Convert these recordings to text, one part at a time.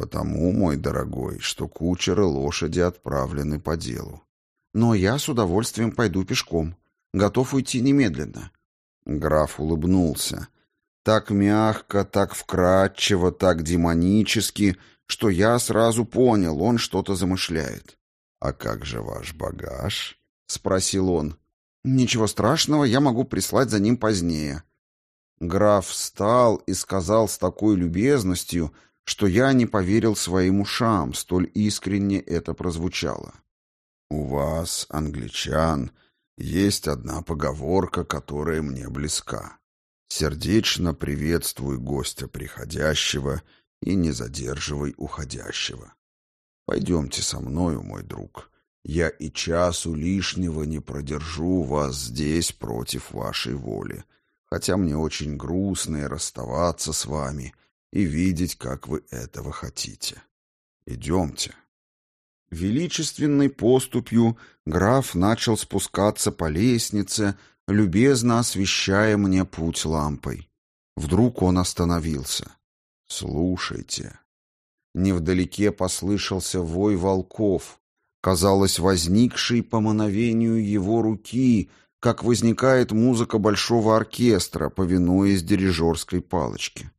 Потому, мой дорогой, что кучеры лошади отправлены по делу. Но я с удовольствием пойду пешком. Готов уйти немедленно. Граф улыбнулся. Так мягко, так вкрадчиво, так демонически, что я сразу понял, он что-то замышляет. «А как же ваш багаж?» — спросил он. «Ничего страшного, я могу прислать за ним позднее». Граф встал и сказал с такой любезностью, что я не поверил своим ушам, столь искренне это прозвучало. «У вас, англичан, есть одна поговорка, которая мне близка. Сердечно приветствуй гостя приходящего и не задерживай уходящего. Пойдемте со мною, мой друг. Я и часу лишнего не продержу вас здесь против вашей воли, хотя мне очень грустно и расставаться с вами и видеть, как вы этого хотите. Идемте. Величественной поступью граф начал спускаться по лестнице, любезно освещая мне путь лампой. Вдруг он остановился. «Слушайте». Невдалеке послышался вой волков, казалось, возникший по мановению его руки, как возникает музыка большого оркестра, повинуясь дирижерской палочке.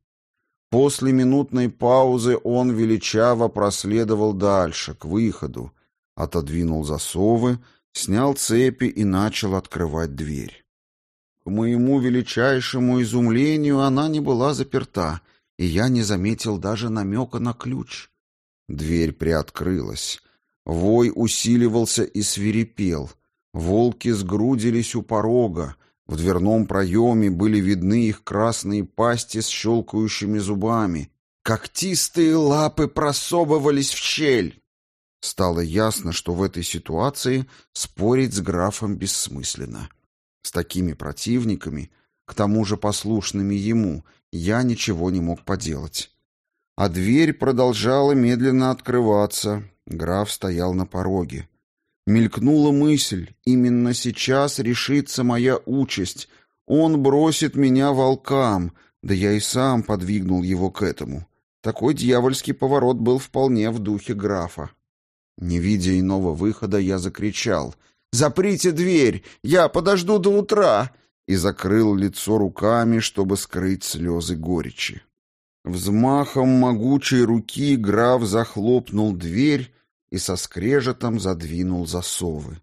После минутной паузы он величаво проследовал дальше, к выходу, отодвинул засовы, снял цепи и начал открывать дверь. К моему величайшему изумлению она не была заперта, и я не заметил даже намека на ключ. Дверь приоткрылась. Вой усиливался и свирепел. Волки сгрудились у порога, в дверном проеме были видны их красные пасти с щелкающими зубами. Когтистые лапы просовывались в щель. Стало ясно, что в этой ситуации спорить с графом бессмысленно. С такими противниками, к тому же послушными ему, я ничего не мог поделать. А дверь продолжала медленно открываться. Граф стоял на пороге. Мелькнула мысль, именно сейчас решится моя участь. Он бросит меня волкам, да я и сам подвигнул его к этому. Такой дьявольский поворот был вполне в духе графа. Не видя иного выхода, я закричал «Заприте дверь! Я подожду до утра!» и закрыл лицо руками, чтобы скрыть слезы горечи. Взмахом могучей руки граф захлопнул дверь и со скрежетом задвинул засовы.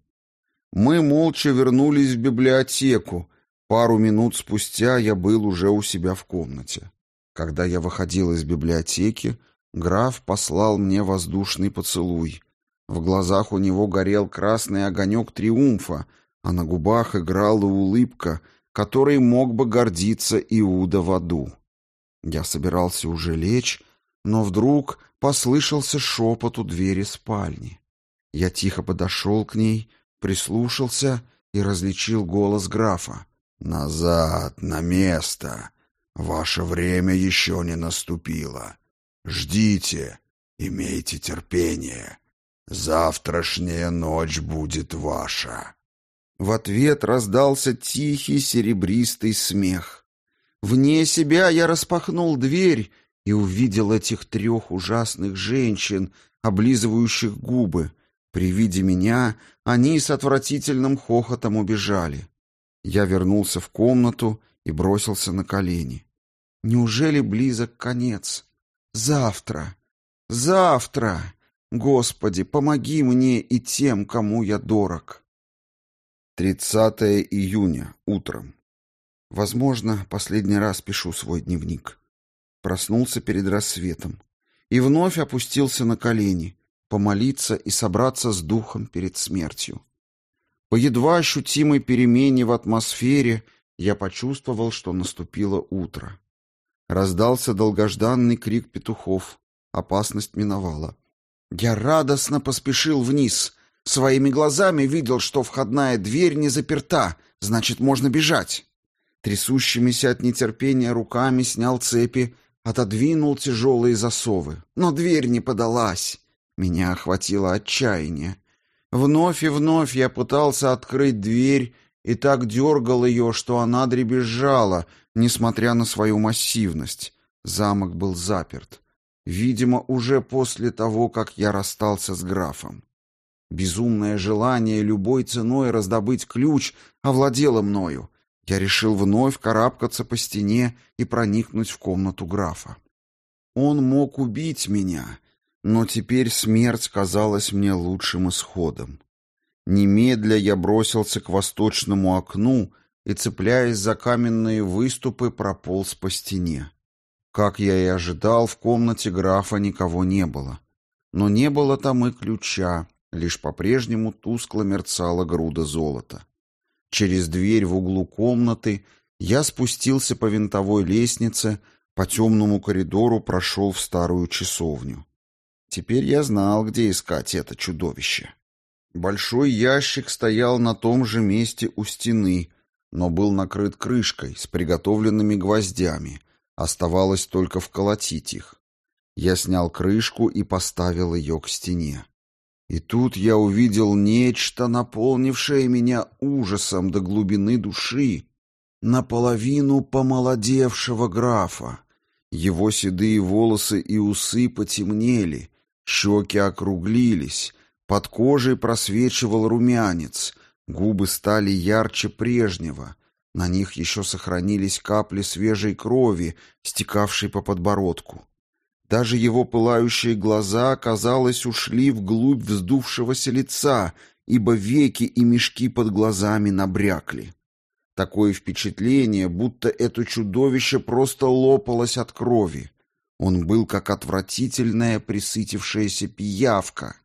Мы молча вернулись в библиотеку. Пару минут спустя я был уже у себя в комнате. Когда я выходил из библиотеки, граф послал мне воздушный поцелуй. В глазах у него горел красный огонек триумфа, а на губах играла улыбка, которой мог бы гордиться Иуда в аду. Я собирался уже лечь, но вдруг послышался шепот у двери спальни. Я тихо подошел к ней, прислушался и различил голос графа. «Назад, на место! Ваше время еще не наступило. Ждите, имейте терпение. Завтрашняя ночь будет ваша». В ответ раздался тихий серебристый смех. Вне себя я распахнул дверь и увидел этих трех ужасных женщин, облизывающих губы. При виде меня они с отвратительным хохотом убежали. Я вернулся в комнату и бросился на колени. Неужели близок конец? Завтра! Завтра! Господи, помоги мне и тем, кому я дорог. 30 июня, утром. Возможно, последний раз пишу свой дневник. Проснулся перед рассветом и вновь опустился на колени, помолиться и собраться с духом перед смертью. По едва ощутимой перемене в атмосфере я почувствовал, что наступило утро. Раздался долгожданный крик петухов. Опасность миновала. Я радостно поспешил вниз — Своими глазами видел, что входная дверь не заперта, значит, можно бежать. Трясущимися от нетерпения руками снял цепи, отодвинул тяжелые засовы. Но дверь не подалась. Меня охватило отчаяние. Вновь и вновь я пытался открыть дверь и так дергал ее, что она дребезжала, несмотря на свою массивность. Замок был заперт. Видимо, уже после того, как я расстался с графом. Безумное желание любой ценой раздобыть ключ овладело мною. Я решил вновь карабкаться по стене и проникнуть в комнату графа. Он мог убить меня, но теперь смерть казалась мне лучшим исходом. Немедля я бросился к восточному окну и, цепляясь за каменные выступы, прополз по стене. Как я и ожидал, в комнате графа никого не было. Но не было там и ключа, лишь по-прежнему тускло мерцала груда золота. Через дверь в углу комнаты я спустился по винтовой лестнице, по темному коридору прошел в старую часовню. Теперь я знал, где искать это чудовище. Большой ящик стоял на том же месте у стены, но был накрыт крышкой с приготовленными гвоздями. Оставалось только вколотить их. Я снял крышку и поставил ее к стене. И тут я увидел нечто, наполнившее меня ужасом до глубины души, наполовину помолодевшего графа. Его седые волосы и усы потемнели, щеки округлились, под кожей просвечивал румянец, губы стали ярче прежнего, на них еще сохранились капли свежей крови, стекавшей по подбородку. Даже его пылающие глаза, казалось, ушли вглубь вздувшегося лица, ибо веки и мешки под глазами набрякли. Такое впечатление, будто это чудовище просто лопалось от крови. Он был как отвратительная присытившаяся пиявка.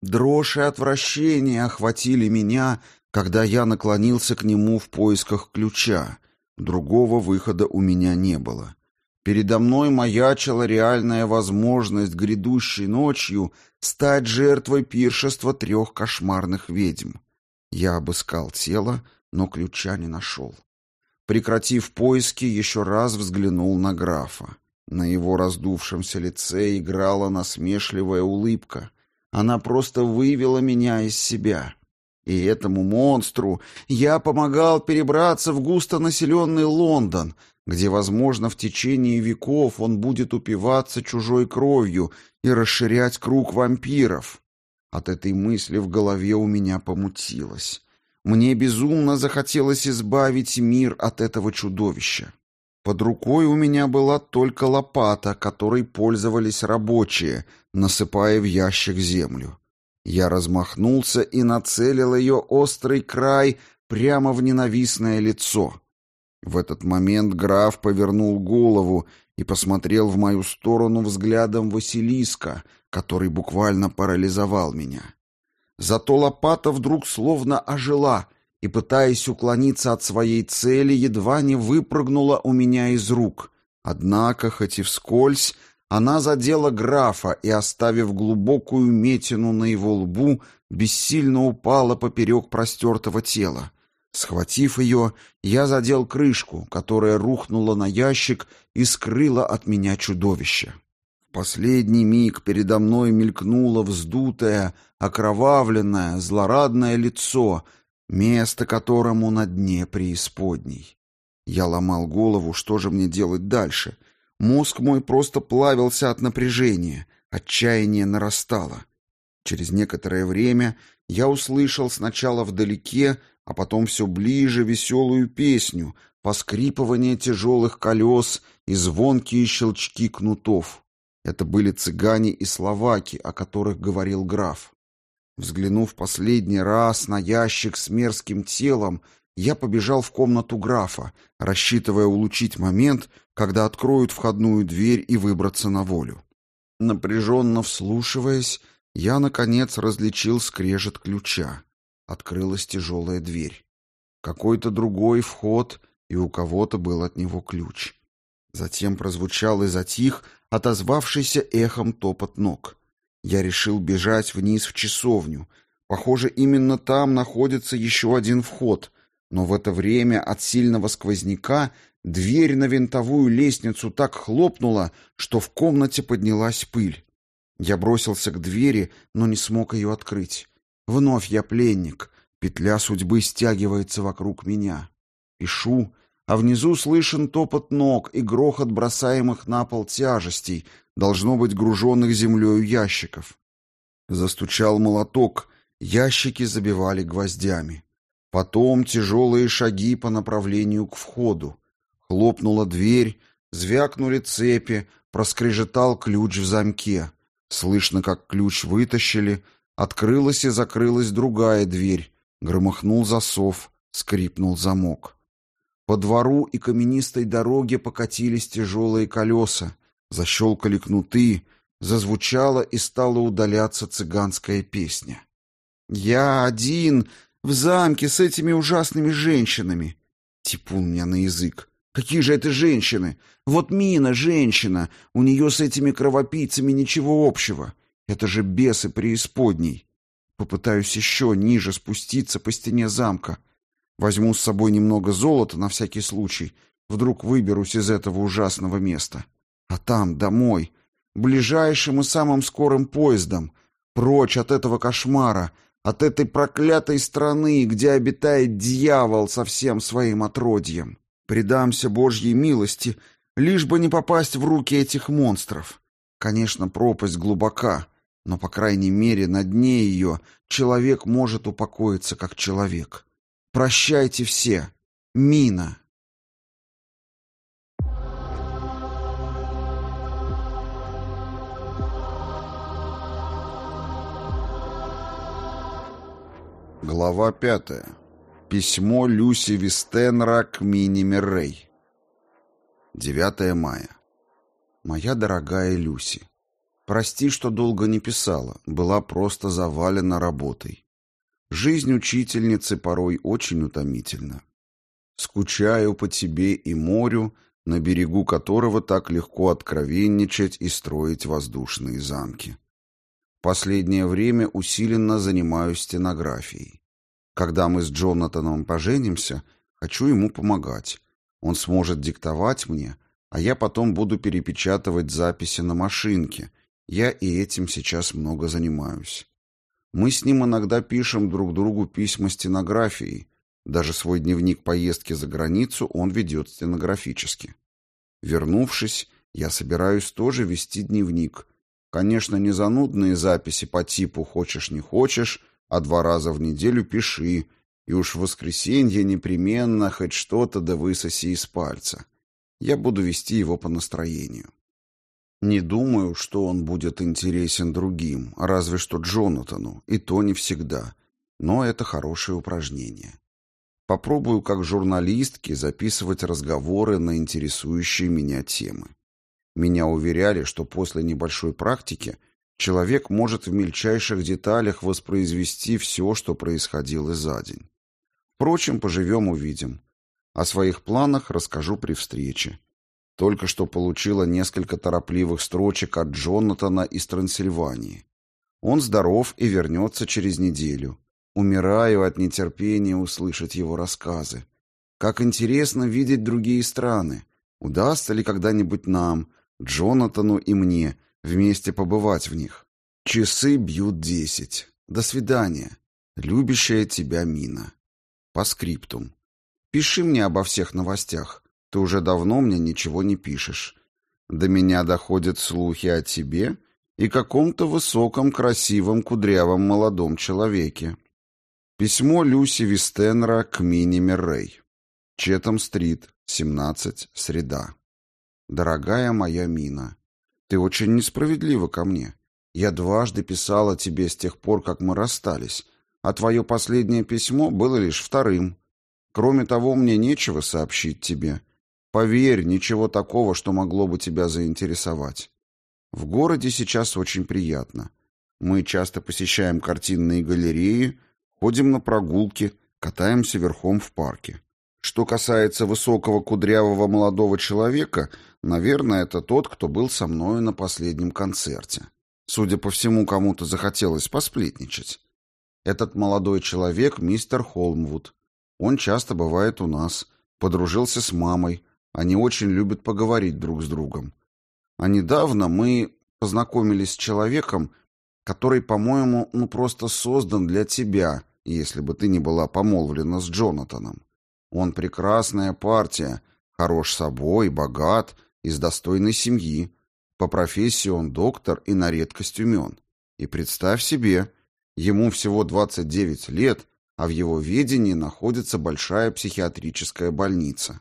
Дрожь и отвращение охватили меня, когда я наклонился к нему в поисках ключа. Другого выхода у меня не было. Передо мной маячила реальная возможность грядущей ночью стать жертвой пиршества трех кошмарных ведьм. Я обыскал тело, но ключа не нашел. Прекратив поиски, еще раз взглянул на графа. На его раздувшемся лице играла насмешливая улыбка. Она просто вывела меня из себя. И этому монстру я помогал перебраться в густонаселенный Лондон, где, возможно, в течение веков он будет упиваться чужой кровью и расширять круг вампиров. От этой мысли в голове у меня помутилось. Мне безумно захотелось избавить мир от этого чудовища. Под рукой у меня была только лопата, которой пользовались рабочие, насыпая в ящик землю. Я размахнулся и нацелил ее острый край прямо в ненавистное лицо. В этот момент граф повернул голову и посмотрел в мою сторону взглядом Василиска, который буквально парализовал меня. Зато лопата вдруг словно ожила и, пытаясь уклониться от своей цели, едва не выпрыгнула у меня из рук. Однако, хоть и вскользь, она задела графа и, оставив глубокую метину на его лбу, бессильно упала поперек простертого тела. Схватив ее, я задел крышку, которая рухнула на ящик и скрыла от меня чудовище. В последний миг передо мной мелькнуло вздутое, окровавленное, злорадное лицо, место которому на дне преисподней. Я ломал голову, что же мне делать дальше. Мозг мой просто плавился от напряжения, отчаяние нарастало. Через некоторое время я услышал сначала вдалеке, а потом все ближе веселую песню, поскрипывание тяжелых колес и звонкие щелчки кнутов. Это были цыгане и словаки, о которых говорил граф. Взглянув последний раз на ящик с мерзким телом, я побежал в комнату графа, рассчитывая улучить момент, когда откроют входную дверь и выбраться на волю. Напряженно вслушиваясь, я, наконец, различил скрежет ключа. Открылась тяжелая дверь. Какой-то другой вход, и у кого-то был от него ключ. Затем прозвучал и затих, отозвавшийся эхом топот ног. Я решил бежать вниз в часовню. Похоже, именно там находится еще один вход, но в это время от сильного сквозняка дверь на винтовую лестницу так хлопнула, что в комнате поднялась пыль. Я бросился к двери, но не смог ее открыть. Вновь я пленник, петля судьбы стягивается вокруг меня. Пишу, а внизу слышен топот ног и грохот бросаемых на пол тяжестей, должно быть груженных землею ящиков. Застучал молоток, ящики забивали гвоздями. Потом тяжелые шаги по направлению к входу. Хлопнула дверь, звякнули цепи, проскрежетал ключ в замке. Слышно, как ключ вытащили, открылась и закрылась другая дверь, громыхнул засов, скрипнул замок. По двору и каменистой дороге покатились тяжелые колеса, защелкали кнуты, зазвучала и стала удаляться цыганская песня. «Я один в замке с этими ужасными женщинами!» Типун меня на язык. «Какие же это женщины? Вот Мина, женщина, у нее с этими кровопийцами ничего общего. Это же бесы преисподней. Попытаюсь еще ниже спуститься по стене замка. Возьму с собой немного золота на всякий случай. Вдруг выберусь из этого ужасного места. А там, домой, ближайшим и самым скорым поездом, прочь от этого кошмара, от этой проклятой страны, где обитает дьявол со всем своим отродьем. Предамся Божьей милости, лишь бы не попасть в руки этих монстров. Конечно, пропасть глубока, но, по крайней мере, на дне ее человек может упокоиться как человек. Прощайте все. Мина. Глава пятая. Письмо Люси Вистенра к Мини Меррей. 9 мая. Моя дорогая Люси, прости, что долго не писала, была просто завалена работой. Жизнь учительницы порой очень утомительна. Скучаю по тебе и морю, на берегу которого так легко откровенничать и строить воздушные замки. Последнее время усиленно занимаюсь стенографией. Когда мы с Джонатаном поженимся, хочу ему помогать. Он сможет диктовать мне, а я потом буду перепечатывать записи на машинке. Я и этим сейчас много занимаюсь. Мы с ним иногда пишем друг другу письма стенографией. Даже свой дневник поездки за границу он ведет стенографически. Вернувшись, я собираюсь тоже вести дневник. Конечно, не занудные записи по типу «хочешь, не хочешь», а два раза в неделю пиши, и уж в воскресенье непременно хоть что-то да высоси из пальца. Я буду вести его по настроению. Не думаю, что он будет интересен другим, разве что Джонатану, и то не всегда. Но это хорошее упражнение. Попробую как журналистки записывать разговоры на интересующие меня темы. Меня уверяли, что после небольшой практики человек может в мельчайших деталях воспроизвести все, что происходило за день. Впрочем, поживем-увидим. О своих планах расскажу при встрече. Только что получила несколько торопливых строчек от Джонатана из Трансильвании. Он здоров и вернется через неделю. Умираю от нетерпения услышать его рассказы. Как интересно видеть другие страны. Удастся ли когда-нибудь нам, Джонатану и мне, вместе побывать в них? Часы бьют десять. До свидания. Любящая тебя Мина. По скриптум. Пиши мне обо всех новостях. Ты уже давно мне ничего не пишешь. До меня доходят слухи о тебе и каком-то высоком, красивом, кудрявом молодом человеке. Письмо Люси Вистенра к Мини Меррей. Четом-стрит, 17, среда. Дорогая моя Мина, ты очень несправедлива ко мне. Я дважды писала тебе с тех пор, как мы расстались, а твое последнее письмо было лишь вторым. Кроме того, мне нечего сообщить тебе. Поверь, ничего такого, что могло бы тебя заинтересовать. В городе сейчас очень приятно. Мы часто посещаем картинные галереи, ходим на прогулки, катаемся верхом в парке. Что касается высокого кудрявого молодого человека, наверное, это тот, кто был со мною на последнем концерте. Судя по всему, кому-то захотелось посплетничать. Этот молодой человек — мистер Холмвуд. Он часто бывает у нас, подружился с мамой, они очень любят поговорить друг с другом. А недавно мы познакомились с человеком, который, по-моему, ну просто создан для тебя, если бы ты не была помолвлена с Джонатаном. Он прекрасная партия, хорош собой, богат, из достойной семьи. По профессии он доктор и на редкость умен. И представь себе, ему всего 29 лет, а в его ведении находится большая психиатрическая больница.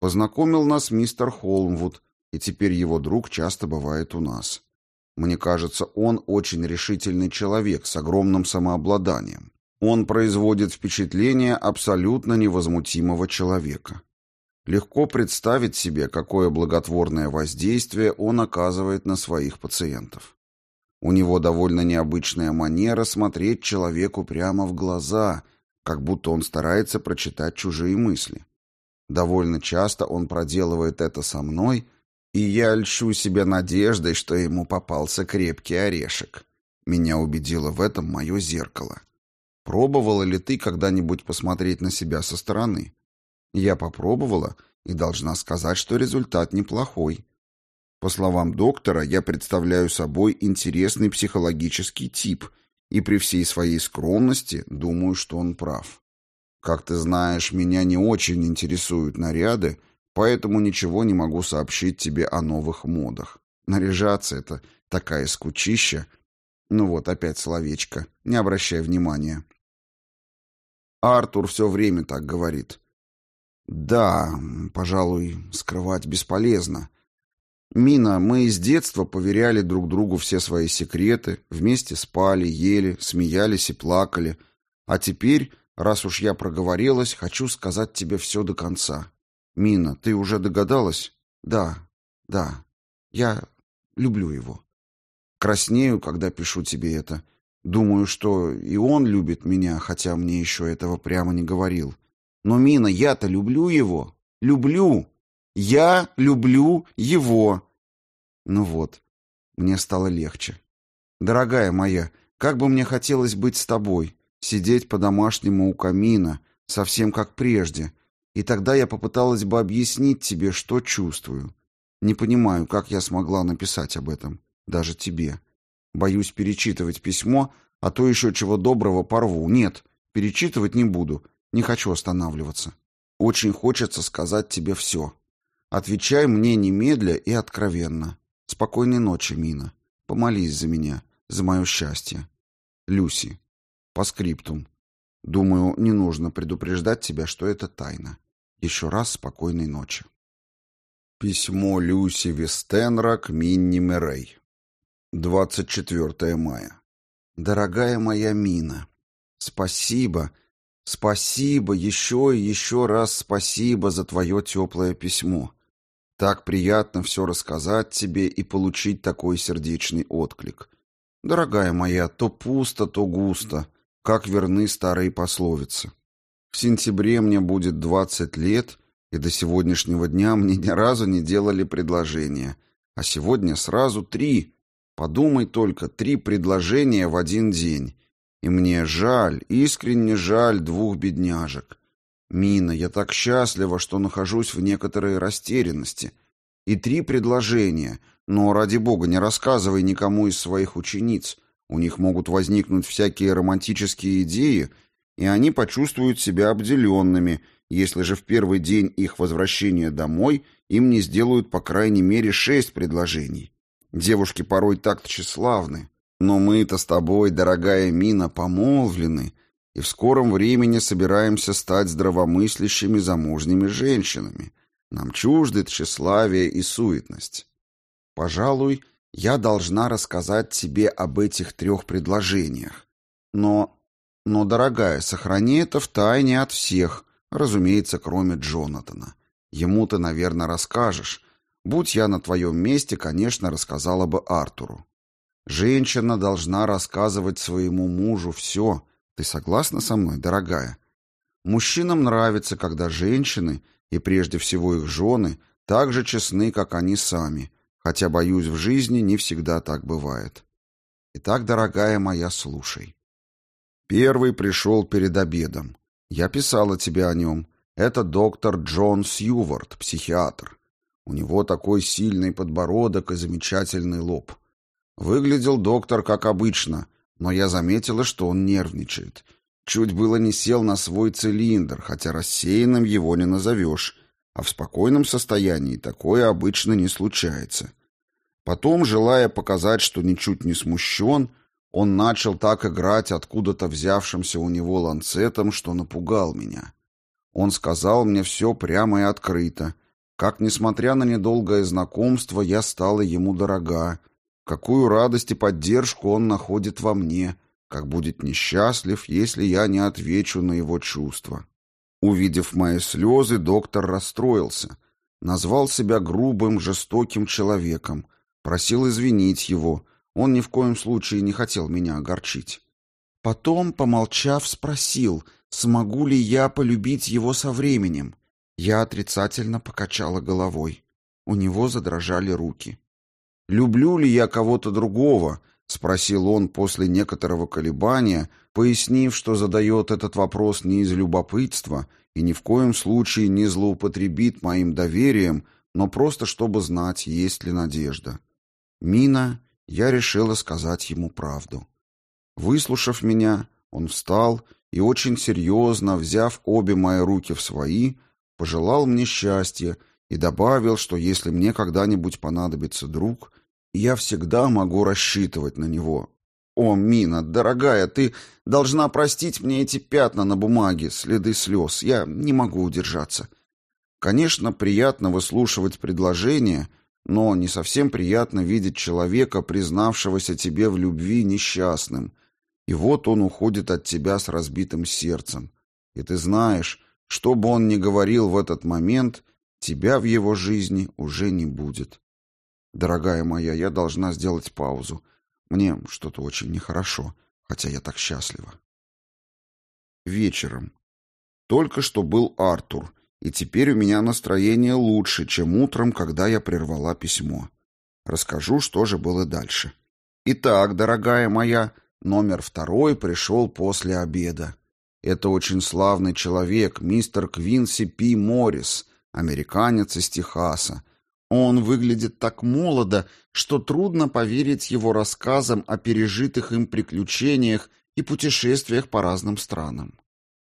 Познакомил нас мистер Холмвуд, и теперь его друг часто бывает у нас. Мне кажется, он очень решительный человек с огромным самообладанием. Он производит впечатление абсолютно невозмутимого человека. Легко представить себе, какое благотворное воздействие он оказывает на своих пациентов. У него довольно необычная манера смотреть человеку прямо в глаза, как будто он старается прочитать чужие мысли. Довольно часто он проделывает это со мной, и я льщу себе надеждой, что ему попался крепкий орешек. Меня убедило в этом мое зеркало. Пробовала ли ты когда-нибудь посмотреть на себя со стороны? Я попробовала и должна сказать, что результат неплохой. По словам доктора, я представляю собой интересный психологический тип и при всей своей скромности думаю, что он прав. Как ты знаешь, меня не очень интересуют наряды, поэтому ничего не могу сообщить тебе о новых модах. Наряжаться — это такая скучища. Ну вот, опять словечко. Не обращай внимания. Артур все время так говорит. Да, пожалуй, скрывать бесполезно. Мина, мы с детства поверяли друг другу все свои секреты, вместе спали, ели, смеялись и плакали. А теперь, раз уж я проговорилась, хочу сказать тебе все до конца. Мина, ты уже догадалась? Да, да, я люблю его. Краснею, когда пишу тебе это. Думаю, что и он любит меня, хотя мне еще этого прямо не говорил. Но, Мина, я-то люблю его. Люблю. Я люблю его. Ну вот, мне стало легче. Дорогая моя, как бы мне хотелось быть с тобой, сидеть по-домашнему у камина, совсем как прежде. И тогда я попыталась бы объяснить тебе, что чувствую. Не понимаю, как я смогла написать об этом, даже тебе. Боюсь перечитывать письмо, а то еще чего доброго порву. Нет, перечитывать не буду, не хочу останавливаться. Очень хочется сказать тебе все. Отвечай мне немедля и откровенно. Спокойной ночи, Мина. Помолись за меня, за мое счастье. Люси. По скриптум. Думаю, не нужно предупреждать тебя, что это тайна. Еще раз спокойной ночи. Письмо Люси Вестенра к Минни Мерей. 24 мая. Дорогая моя Мина, спасибо, спасибо, еще и еще раз спасибо за твое теплое письмо. Так приятно все рассказать тебе и получить такой сердечный отклик. Дорогая моя, то пусто, то густо, как верны старые пословицы. В сентябре мне будет двадцать лет, и до сегодняшнего дня мне ни разу не делали предложения, а сегодня сразу три. Подумай только, три предложения в один день. И мне жаль, искренне жаль двух бедняжек. «Мина, я так счастлива, что нахожусь в некоторой растерянности. И три предложения, но, ради бога, не рассказывай никому из своих учениц. У них могут возникнуть всякие романтические идеи, и они почувствуют себя обделенными, если же в первый день их возвращения домой им не сделают по крайней мере шесть предложений. Девушки порой так тщеславны, но мы-то с тобой, дорогая Мина, помолвлены, и в скором времени собираемся стать здравомыслящими замужними женщинами. Нам чужды тщеславие и суетность. Пожалуй, я должна рассказать тебе об этих трех предложениях. Но, но, дорогая, сохрани это в тайне от всех, разумеется, кроме Джонатана. Ему ты, наверное, расскажешь. Будь я на твоем месте, конечно, рассказала бы Артуру. Женщина должна рассказывать своему мужу все, ты согласна со мной, дорогая? Мужчинам нравится, когда женщины, и прежде всего их жены, так же честны, как они сами, хотя, боюсь, в жизни не всегда так бывает. Итак, дорогая моя, слушай. Первый пришел перед обедом. Я писала тебе о нем. Это доктор Джон Сьювард, психиатр. У него такой сильный подбородок и замечательный лоб. Выглядел доктор как обычно — но я заметила, что он нервничает. Чуть было не сел на свой цилиндр, хотя рассеянным его не назовешь, а в спокойном состоянии такое обычно не случается. Потом, желая показать, что ничуть не смущен, он начал так играть откуда-то взявшимся у него ланцетом, что напугал меня. Он сказал мне все прямо и открыто, как, несмотря на недолгое знакомство, я стала ему дорога, какую радость и поддержку он находит во мне, как будет несчастлив, если я не отвечу на его чувства. Увидев мои слезы, доктор расстроился, назвал себя грубым, жестоким человеком, просил извинить его, он ни в коем случае не хотел меня огорчить. Потом, помолчав, спросил, смогу ли я полюбить его со временем. Я отрицательно покачала головой. У него задрожали руки. «Люблю ли я кого-то другого?» — спросил он после некоторого колебания, пояснив, что задает этот вопрос не из любопытства и ни в коем случае не злоупотребит моим доверием, но просто чтобы знать, есть ли надежда. Мина я решила сказать ему правду. Выслушав меня, он встал и очень серьезно, взяв обе мои руки в свои, пожелал мне счастья и добавил, что если мне когда-нибудь понадобится друг, я всегда могу рассчитывать на него. О, Мина, дорогая, ты должна простить мне эти пятна на бумаге, следы слез. Я не могу удержаться. Конечно, приятно выслушивать предложения — но не совсем приятно видеть человека, признавшегося тебе в любви несчастным. И вот он уходит от тебя с разбитым сердцем. И ты знаешь, что бы он ни говорил в этот момент, тебя в его жизни уже не будет. Дорогая моя, я должна сделать паузу. Мне что-то очень нехорошо, хотя я так счастлива. Вечером. Только что был Артур, и теперь у меня настроение лучше, чем утром, когда я прервала письмо. Расскажу, что же было дальше. Итак, дорогая моя, номер второй пришел после обеда. Это очень славный человек, мистер Квинси Пи Моррис, американец из Техаса. Он выглядит так молодо, что трудно поверить его рассказам о пережитых им приключениях и путешествиях по разным странам.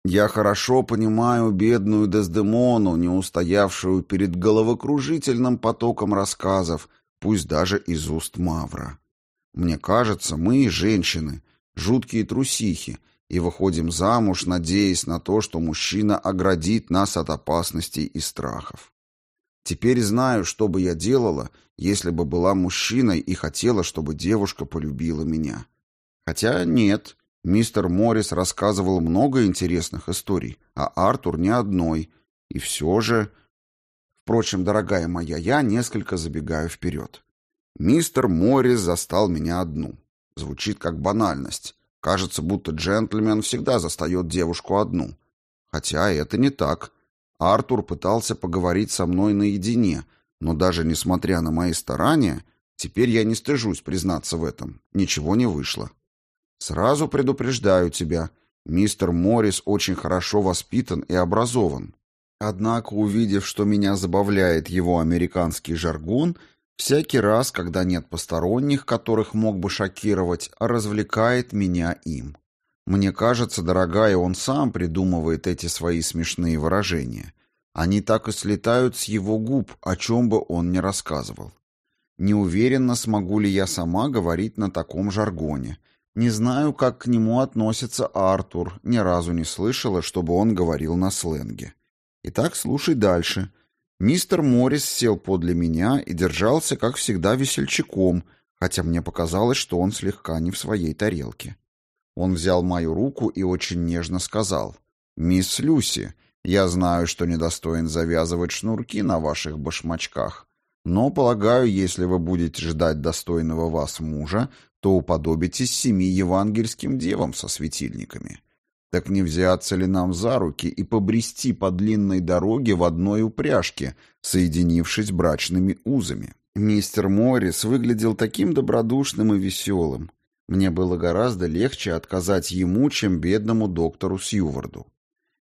Я хорошо понимаю бедную Дездемону, не устоявшую перед головокружительным потоком рассказов, пусть даже из уст Мавра. Мне кажется, мы, женщины, жуткие трусихи, и выходим замуж, надеясь на то, что мужчина оградит нас от опасностей и страхов. Теперь знаю, что бы я делала, если бы была мужчиной и хотела, чтобы девушка полюбила меня. Хотя нет, Мистер Моррис рассказывал много интересных историй, а Артур ни одной. И все же... Впрочем, дорогая моя, я несколько забегаю вперед. Мистер Моррис застал меня одну. Звучит как банальность. Кажется, будто джентльмен всегда застает девушку одну. Хотя это не так. Артур пытался поговорить со мной наедине, но даже несмотря на мои старания, теперь я не стыжусь признаться в этом. Ничего не вышло. Сразу предупреждаю тебя, мистер Моррис очень хорошо воспитан и образован. Однако, увидев, что меня забавляет его американский жаргон, всякий раз, когда нет посторонних, которых мог бы шокировать, развлекает меня им. Мне кажется, дорогая, он сам придумывает эти свои смешные выражения. Они так и слетают с его губ, о чем бы он ни рассказывал. Не уверена, смогу ли я сама говорить на таком жаргоне, не знаю, как к нему относится Артур, ни разу не слышала, чтобы он говорил на сленге. Итак, слушай дальше. Мистер Моррис сел подле меня и держался, как всегда, весельчаком, хотя мне показалось, что он слегка не в своей тарелке. Он взял мою руку и очень нежно сказал, «Мисс Люси, я знаю, что недостоин завязывать шнурки на ваших башмачках, но, полагаю, если вы будете ждать достойного вас мужа, то уподобитесь семи евангельским девам со светильниками. Так не взяться ли нам за руки и побрести по длинной дороге в одной упряжке, соединившись брачными узами? Мистер Моррис выглядел таким добродушным и веселым. Мне было гораздо легче отказать ему, чем бедному доктору Сьюварду.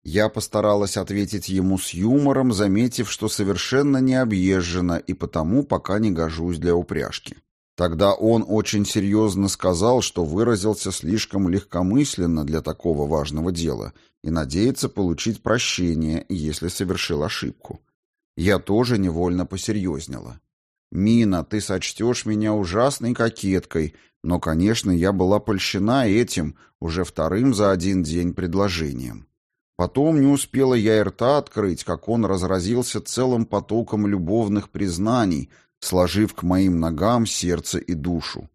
Я постаралась ответить ему с юмором, заметив, что совершенно не объезжена и потому пока не гожусь для упряжки. Тогда он очень серьезно сказал, что выразился слишком легкомысленно для такого важного дела и надеется получить прощение, если совершил ошибку. Я тоже невольно посерьезнела. «Мина, ты сочтешь меня ужасной кокеткой, но, конечно, я была польщена этим, уже вторым за один день предложением. Потом не успела я и рта открыть, как он разразился целым потоком любовных признаний, сложив к моим ногам сердце и душу.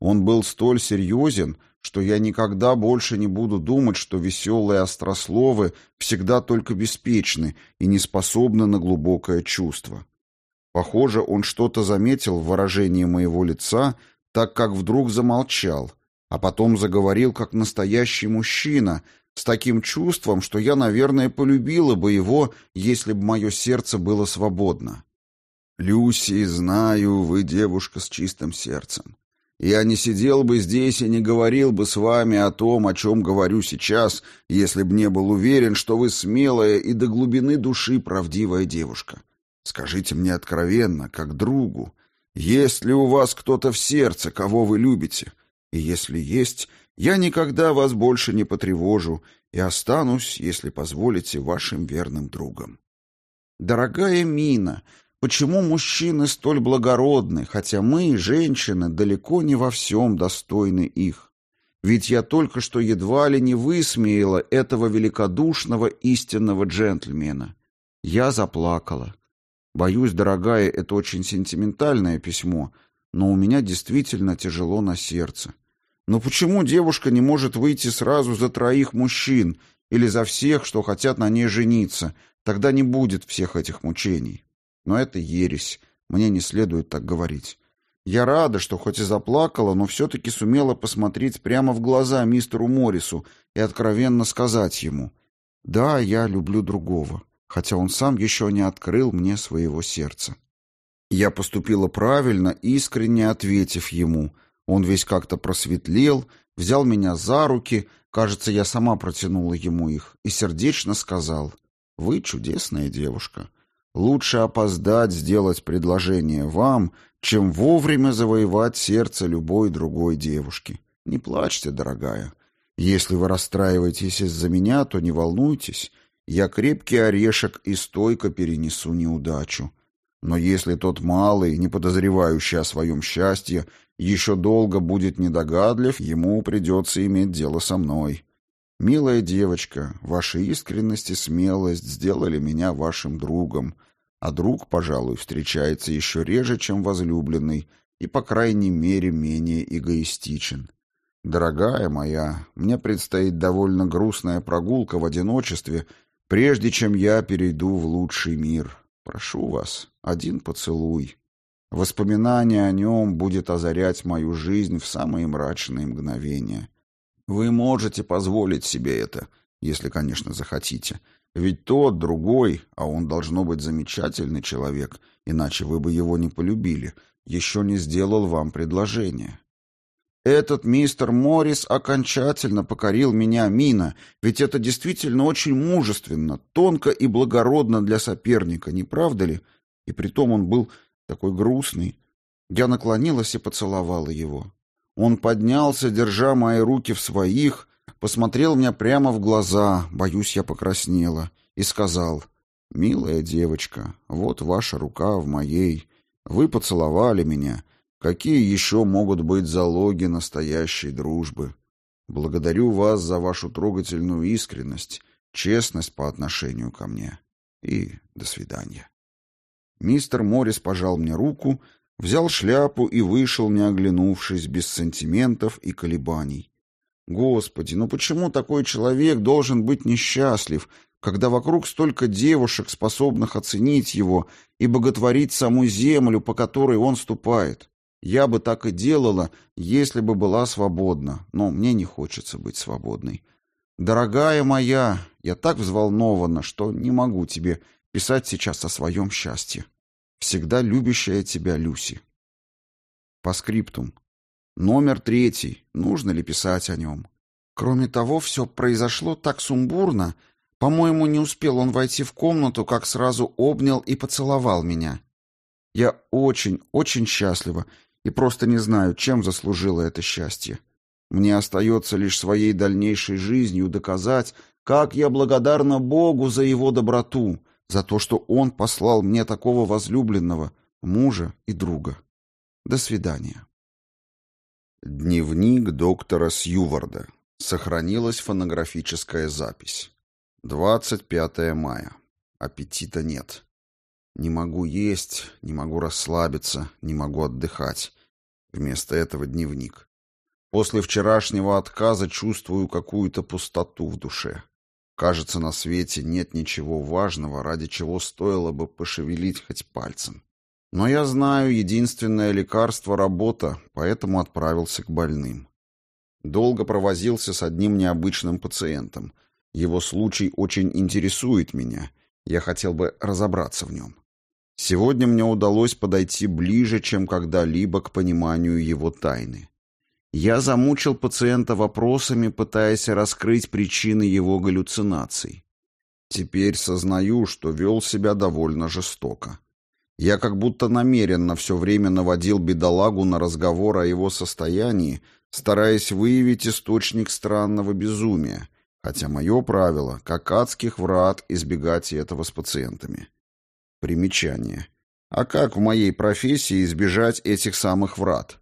Он был столь серьезен, что я никогда больше не буду думать, что веселые острословы всегда только беспечны и не способны на глубокое чувство. Похоже, он что-то заметил в выражении моего лица, так как вдруг замолчал, а потом заговорил как настоящий мужчина, с таким чувством, что я, наверное, полюбила бы его, если бы мое сердце было свободно. «Люси, знаю, вы девушка с чистым сердцем. Я не сидел бы здесь и не говорил бы с вами о том, о чем говорю сейчас, если б не был уверен, что вы смелая и до глубины души правдивая девушка. Скажите мне откровенно, как другу, есть ли у вас кто-то в сердце, кого вы любите? И если есть, я никогда вас больше не потревожу и останусь, если позволите, вашим верным другом. Дорогая Мина, Почему мужчины столь благородны, хотя мы, женщины, далеко не во всем достойны их? Ведь я только что едва ли не высмеяла этого великодушного истинного джентльмена. Я заплакала. Боюсь, дорогая, это очень сентиментальное письмо, но у меня действительно тяжело на сердце. Но почему девушка не может выйти сразу за троих мужчин или за всех, что хотят на ней жениться? Тогда не будет всех этих мучений. Но это ересь. Мне не следует так говорить. Я рада, что хоть и заплакала, но все-таки сумела посмотреть прямо в глаза мистеру Моррису и откровенно сказать ему «Да, я люблю другого», хотя он сам еще не открыл мне своего сердца. Я поступила правильно, искренне ответив ему. Он весь как-то просветлел, взял меня за руки, кажется, я сама протянула ему их, и сердечно сказал «Вы чудесная девушка». Лучше опоздать сделать предложение вам, чем вовремя завоевать сердце любой другой девушки. Не плачьте, дорогая. Если вы расстраиваетесь из-за меня, то не волнуйтесь. Я крепкий орешек и стойко перенесу неудачу. Но если тот малый, не подозревающий о своем счастье, еще долго будет недогадлив, ему придется иметь дело со мной. Милая девочка, ваша искренность и смелость сделали меня вашим другом, а друг, пожалуй, встречается еще реже, чем возлюбленный, и, по крайней мере, менее эгоистичен. Дорогая моя, мне предстоит довольно грустная прогулка в одиночестве, прежде чем я перейду в лучший мир. Прошу вас, один поцелуй. Воспоминание о нем будет озарять мою жизнь в самые мрачные мгновения. Вы можете позволить себе это, если, конечно, захотите. Ведь тот, другой, а он должно быть замечательный человек, иначе вы бы его не полюбили, еще не сделал вам предложение. Этот мистер Моррис окончательно покорил меня, Мина, ведь это действительно очень мужественно, тонко и благородно для соперника, не правда ли? И притом он был такой грустный. Я наклонилась и поцеловала его. Он поднялся, держа мои руки в своих, посмотрел мне прямо в глаза, боюсь, я покраснела, и сказал, «Милая девочка, вот ваша рука в моей. Вы поцеловали меня. Какие еще могут быть залоги настоящей дружбы? Благодарю вас за вашу трогательную искренность, честность по отношению ко мне. И до свидания». Мистер Моррис пожал мне руку, взял шляпу и вышел, не оглянувшись, без сантиментов и колебаний. Господи, ну почему такой человек должен быть несчастлив, когда вокруг столько девушек, способных оценить его и боготворить саму землю, по которой он ступает? Я бы так и делала, если бы была свободна, но мне не хочется быть свободной. Дорогая моя, я так взволнована, что не могу тебе писать сейчас о своем счастье. Всегда любящая тебя Люси. По скриптум. Номер третий. Нужно ли писать о нем? Кроме того, все произошло так сумбурно. По-моему, не успел он войти в комнату, как сразу обнял и поцеловал меня. Я очень, очень счастлива и просто не знаю, чем заслужила это счастье. Мне остается лишь своей дальнейшей жизнью доказать, как я благодарна Богу за его доброту, за то, что он послал мне такого возлюбленного, мужа и друга. До свидания. Дневник доктора Сьюварда. Сохранилась фонографическая запись. 25 мая. Аппетита нет. Не могу есть, не могу расслабиться, не могу отдыхать. Вместо этого дневник. После вчерашнего отказа чувствую какую-то пустоту в душе. Кажется, на свете нет ничего важного, ради чего стоило бы пошевелить хоть пальцем. Но я знаю, единственное лекарство — работа, поэтому отправился к больным. Долго провозился с одним необычным пациентом. Его случай очень интересует меня. Я хотел бы разобраться в нем. Сегодня мне удалось подойти ближе, чем когда-либо к пониманию его тайны. Я замучил пациента вопросами, пытаясь раскрыть причины его галлюцинаций. Теперь сознаю, что вел себя довольно жестоко. Я как будто намеренно все время наводил бедолагу на разговор о его состоянии, стараясь выявить источник странного безумия, хотя мое правило, как адских врат, избегать этого с пациентами. Примечание. А как в моей профессии избежать этих самых врат?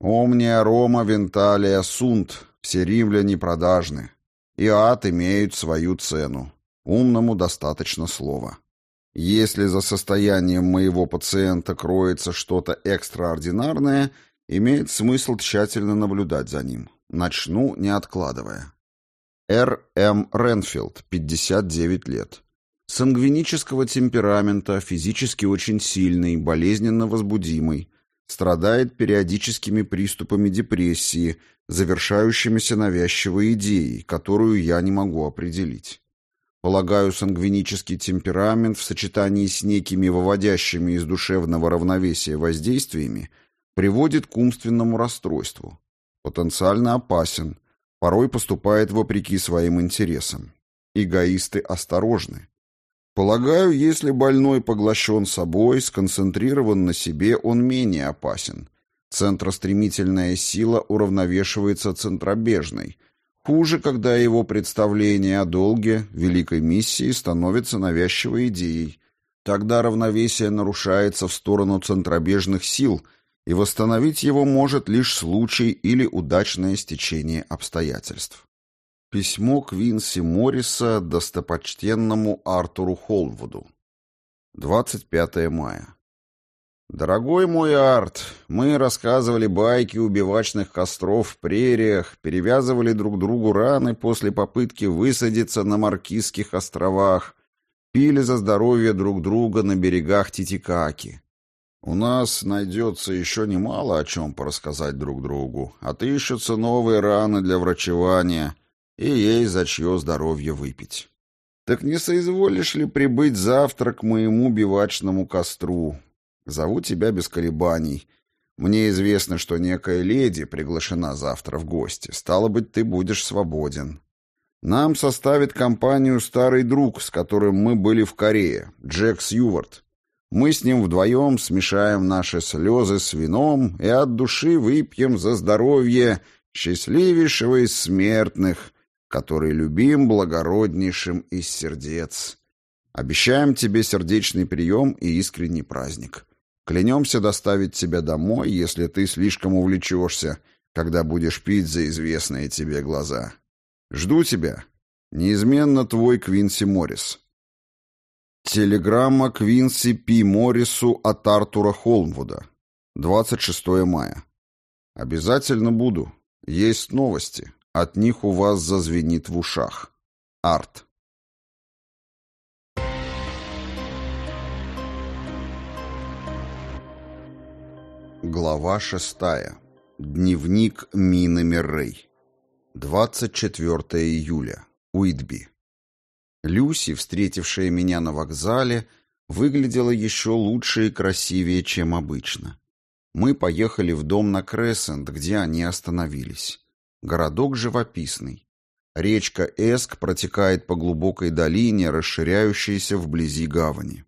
Омния Рома Венталия Сунт, все римляне продажны. И ад имеют свою цену. Умному достаточно слова. Если за состоянием моего пациента кроется что-то экстраординарное, имеет смысл тщательно наблюдать за ним. Начну, не откладывая. Р. М. Ренфилд, 59 лет. Сангвинического темперамента, физически очень сильный, болезненно возбудимый, страдает периодическими приступами депрессии, завершающимися навязчивой идеей, которую я не могу определить. Полагаю, сангвинический темперамент в сочетании с некими выводящими из душевного равновесия воздействиями приводит к умственному расстройству. Потенциально опасен, порой поступает вопреки своим интересам. Эгоисты осторожны. Полагаю, если больной поглощен собой, сконцентрирован на себе, он менее опасен. Центростремительная сила уравновешивается центробежной. Хуже, когда его представление о долге, великой миссии становится навязчивой идеей. Тогда равновесие нарушается в сторону центробежных сил, и восстановить его может лишь случай или удачное стечение обстоятельств. Письмо Квинси Морриса достопочтенному Артуру Холмвуду. 25 мая. Дорогой мой Арт, мы рассказывали байки у бивачных костров в прериях, перевязывали друг другу раны после попытки высадиться на Маркизских островах, пили за здоровье друг друга на берегах Титикаки. У нас найдется еще немало о чем порассказать друг другу. Отыщутся новые раны для врачевания — и ей за чье здоровье выпить. Так не соизволишь ли прибыть завтра к моему бивачному костру? Зову тебя без колебаний. Мне известно, что некая леди приглашена завтра в гости. Стало быть, ты будешь свободен. Нам составит компанию старый друг, с которым мы были в Корее, Джек Сьювард. Мы с ним вдвоем смешаем наши слезы с вином и от души выпьем за здоровье счастливейшего из смертных, который любим благороднейшим из сердец. Обещаем тебе сердечный прием и искренний праздник. Клянемся доставить тебя домой, если ты слишком увлечешься, когда будешь пить за известные тебе глаза. Жду тебя. Неизменно твой Квинси Моррис. Телеграмма Квинси Пи Моррису от Артура Холмвуда. 26 мая. Обязательно буду. Есть новости. От них у вас зазвенит в ушах. Арт. Глава шестая. Дневник Мины Меррей. 24 июля. Уитби. Люси, встретившая меня на вокзале, выглядела еще лучше и красивее, чем обычно. Мы поехали в дом на Крессент, где они остановились. Городок живописный. Речка Эск протекает по глубокой долине, расширяющейся вблизи гавани.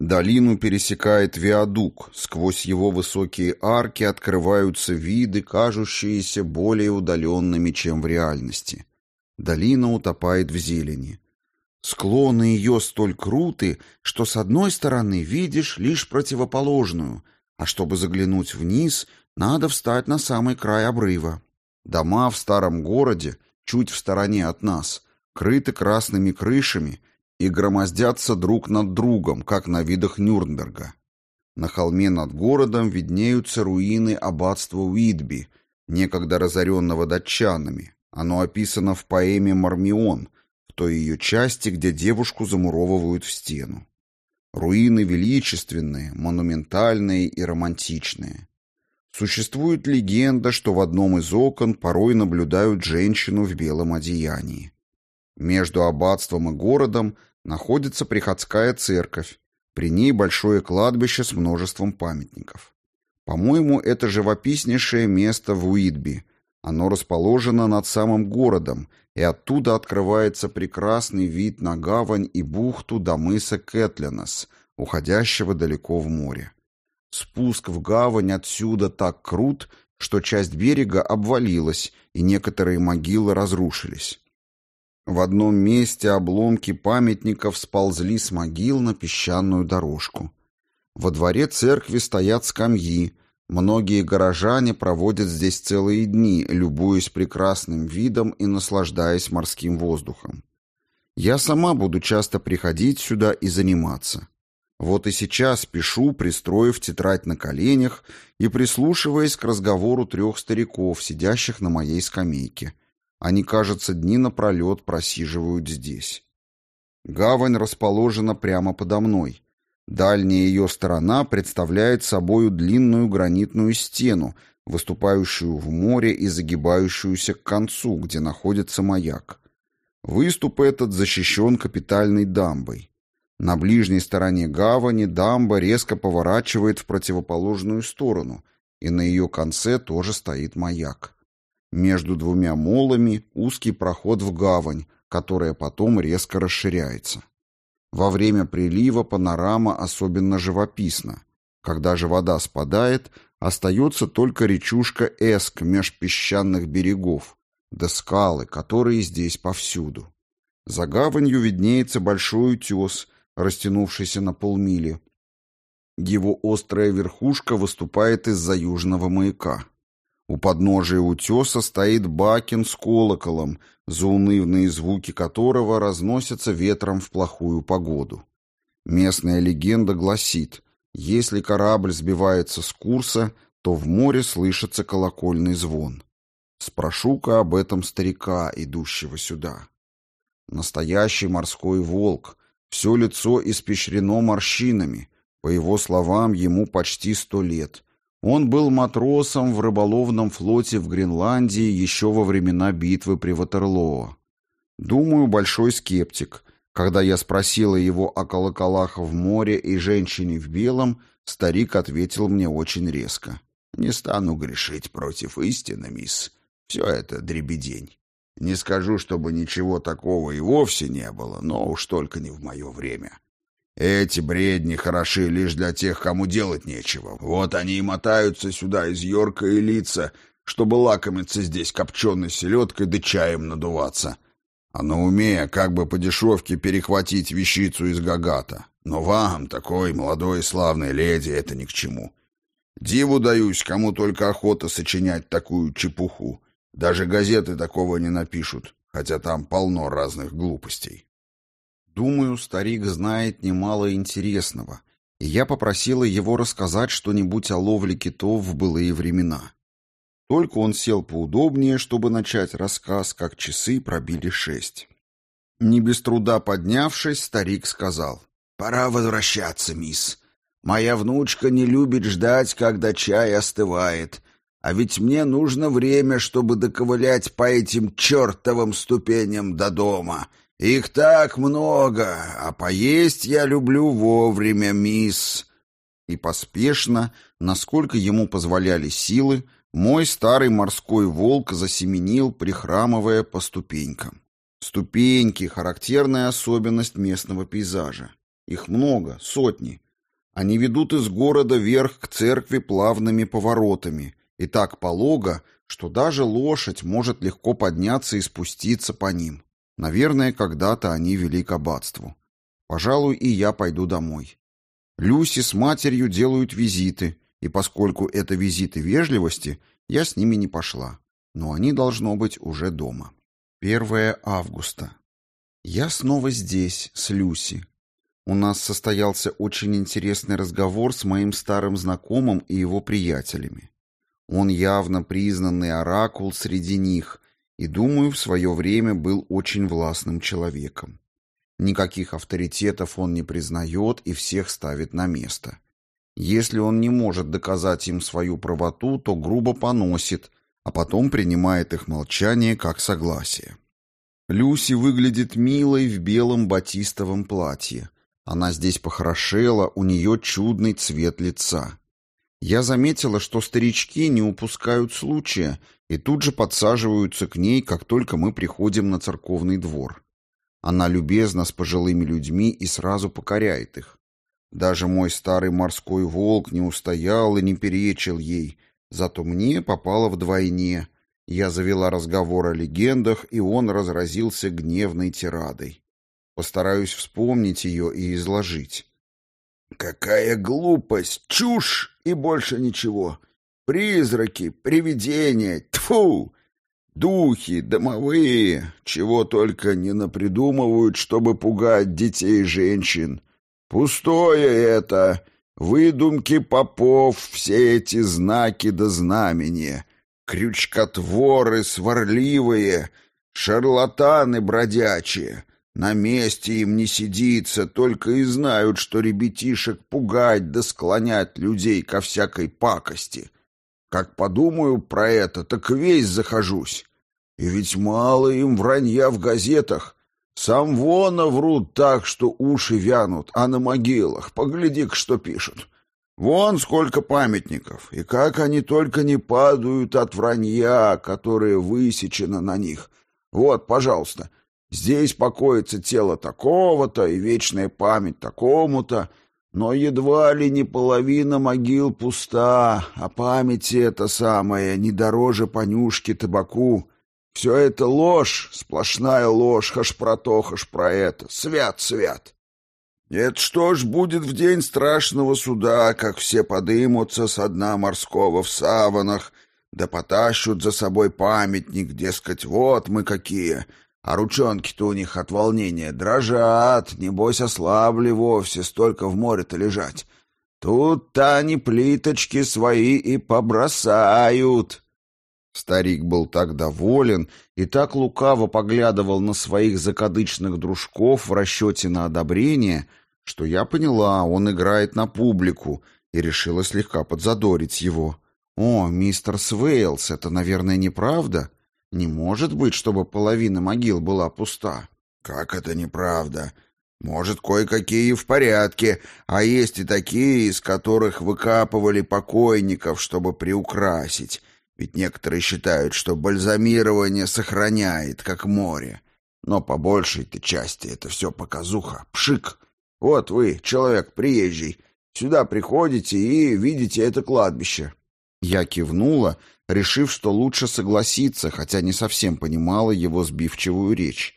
Долину пересекает виадук, сквозь его высокие арки открываются виды, кажущиеся более удаленными, чем в реальности. Долина утопает в зелени. Склоны ее столь круты, что с одной стороны видишь лишь противоположную, а чтобы заглянуть вниз, надо встать на самый край обрыва. Дома в старом городе, чуть в стороне от нас, крыты красными крышами и громоздятся друг над другом, как на видах Нюрнберга. На холме над городом виднеются руины аббатства Уитби, некогда разоренного датчанами. Оно описано в поэме «Мармион», в той ее части, где девушку замуровывают в стену. Руины величественные, монументальные и романтичные. Существует легенда, что в одном из окон порой наблюдают женщину в белом одеянии. Между аббатством и городом находится приходская церковь, при ней большое кладбище с множеством памятников. По-моему, это живописнейшее место в Уитби. Оно расположено над самым городом, и оттуда открывается прекрасный вид на гавань и бухту до мыса Кэтлинес, уходящего далеко в море. Спуск в гавань отсюда так крут, что часть берега обвалилась, и некоторые могилы разрушились. В одном месте обломки памятников сползли с могил на песчаную дорожку. Во дворе церкви стоят скамьи. Многие горожане проводят здесь целые дни, любуясь прекрасным видом и наслаждаясь морским воздухом. Я сама буду часто приходить сюда и заниматься. Вот и сейчас пишу, пристроив тетрадь на коленях и прислушиваясь к разговору трех стариков, сидящих на моей скамейке – они, кажется, дни напролет просиживают здесь. Гавань расположена прямо подо мной. Дальняя ее сторона представляет собою длинную гранитную стену, выступающую в море и загибающуюся к концу, где находится маяк. Выступ этот защищен капитальной дамбой. На ближней стороне гавани дамба резко поворачивает в противоположную сторону, и на ее конце тоже стоит маяк. Между двумя молами узкий проход в гавань, которая потом резко расширяется. Во время прилива панорама особенно живописна. Когда же вода спадает, остается только речушка Эск меж песчаных берегов, да скалы, которые здесь повсюду. За гаванью виднеется большой утес, растянувшийся на полмили. Его острая верхушка выступает из-за южного маяка. У подножия утеса стоит бакин с колоколом, заунывные звуки которого разносятся ветром в плохую погоду. Местная легенда гласит, если корабль сбивается с курса, то в море слышится колокольный звон. Спрошу-ка об этом старика, идущего сюда. Настоящий морской волк, все лицо испещрено морщинами, по его словам, ему почти сто лет, он был матросом в рыболовном флоте в Гренландии еще во времена битвы при Ватерлоо. Думаю, большой скептик. Когда я спросила его о колоколах в море и женщине в белом, старик ответил мне очень резко. «Не стану грешить против истины, мисс. Все это дребедень. Не скажу, чтобы ничего такого и вовсе не было, но уж только не в мое время. Эти бредни хороши лишь для тех, кому делать нечего. Вот они и мотаются сюда из Йорка и лица, чтобы лакомиться здесь копченой селедкой да чаем надуваться. А на уме как бы по дешевке перехватить вещицу из Гагата. Но вам, такой молодой и славной леди, это ни к чему. Диву даюсь, кому только охота сочинять такую чепуху. Даже газеты такого не напишут, хотя там полно разных глупостей. Думаю, старик знает немало интересного, и я попросила его рассказать что-нибудь о ловле китов в былые времена. Только он сел поудобнее, чтобы начать рассказ, как часы пробили шесть. Не без труда поднявшись, старик сказал, «Пора возвращаться, мисс. Моя внучка не любит ждать, когда чай остывает, а ведь мне нужно время, чтобы доковылять по этим чертовым ступеням до дома» Их так много, а поесть я люблю вовремя, мисс. И поспешно, насколько ему позволяли силы, мой старый морской волк засеменил, прихрамывая по ступенькам. Ступеньки — характерная особенность местного пейзажа. Их много, сотни. Они ведут из города вверх к церкви плавными поворотами, и так полого, что даже лошадь может легко подняться и спуститься по ним. Наверное, когда-то они вели к аббатству. Пожалуй, и я пойду домой. Люси с матерью делают визиты, и поскольку это визиты вежливости, я с ними не пошла. Но они, должно быть, уже дома. 1 августа. Я снова здесь, с Люси. У нас состоялся очень интересный разговор с моим старым знакомым и его приятелями. Он явно признанный оракул среди них, и, думаю, в свое время был очень властным человеком. Никаких авторитетов он не признает и всех ставит на место. Если он не может доказать им свою правоту, то грубо поносит, а потом принимает их молчание как согласие. Люси выглядит милой в белом батистовом платье. Она здесь похорошела, у нее чудный цвет лица. Я заметила, что старички не упускают случая и тут же подсаживаются к ней, как только мы приходим на церковный двор. Она любезна с пожилыми людьми и сразу покоряет их. Даже мой старый морской волк не устоял и не перечил ей, зато мне попало вдвойне. Я завела разговор о легендах, и он разразился гневной тирадой. Постараюсь вспомнить ее и изложить. «Какая глупость! Чушь и больше ничего! Призраки, привидения, тфу! Духи, домовые, чего только не напридумывают, чтобы пугать детей и женщин. Пустое это, выдумки попов, все эти знаки да знамения, крючкотворы сварливые, шарлатаны бродячие. На месте им не сидится, только и знают, что ребятишек пугать да склонять людей ко всякой пакости. Как подумаю про это, так весь захожусь. И ведь мало им вранья в газетах. Сам вона врут так, что уши вянут, а на могилах, погляди-ка, что пишут. Вон сколько памятников, и как они только не падают от вранья, которое высечено на них. Вот, пожалуйста, здесь покоится тело такого-то и вечная память такому-то, но едва ли не половина могил пуста, а памяти это самое не дороже понюшки табаку. Все это ложь, сплошная ложь, хаш про то, хаш про это. Свят, свят. Это что ж будет в день страшного суда, как все подымутся со дна морского в саванах, да потащут за собой памятник, дескать, вот мы какие, а ручонки-то у них от волнения дрожат, небось ослабли вовсе, столько в море-то лежать. Тут-то они плиточки свои и побросают. Старик был так доволен и так лукаво поглядывал на своих закадычных дружков в расчете на одобрение, что я поняла, он играет на публику, и решила слегка подзадорить его. «О, мистер Свейлс, это, наверное, неправда?» Не может быть, чтобы половина могил была пуста. Как это неправда? Может, кое-какие в порядке, а есть и такие, из которых выкапывали покойников, чтобы приукрасить. Ведь некоторые считают, что бальзамирование сохраняет, как море. Но по большей-то части это все показуха, пшик. Вот вы, человек приезжий, сюда приходите и видите это кладбище. Я кивнула, решив, что лучше согласиться, хотя не совсем понимала его сбивчивую речь.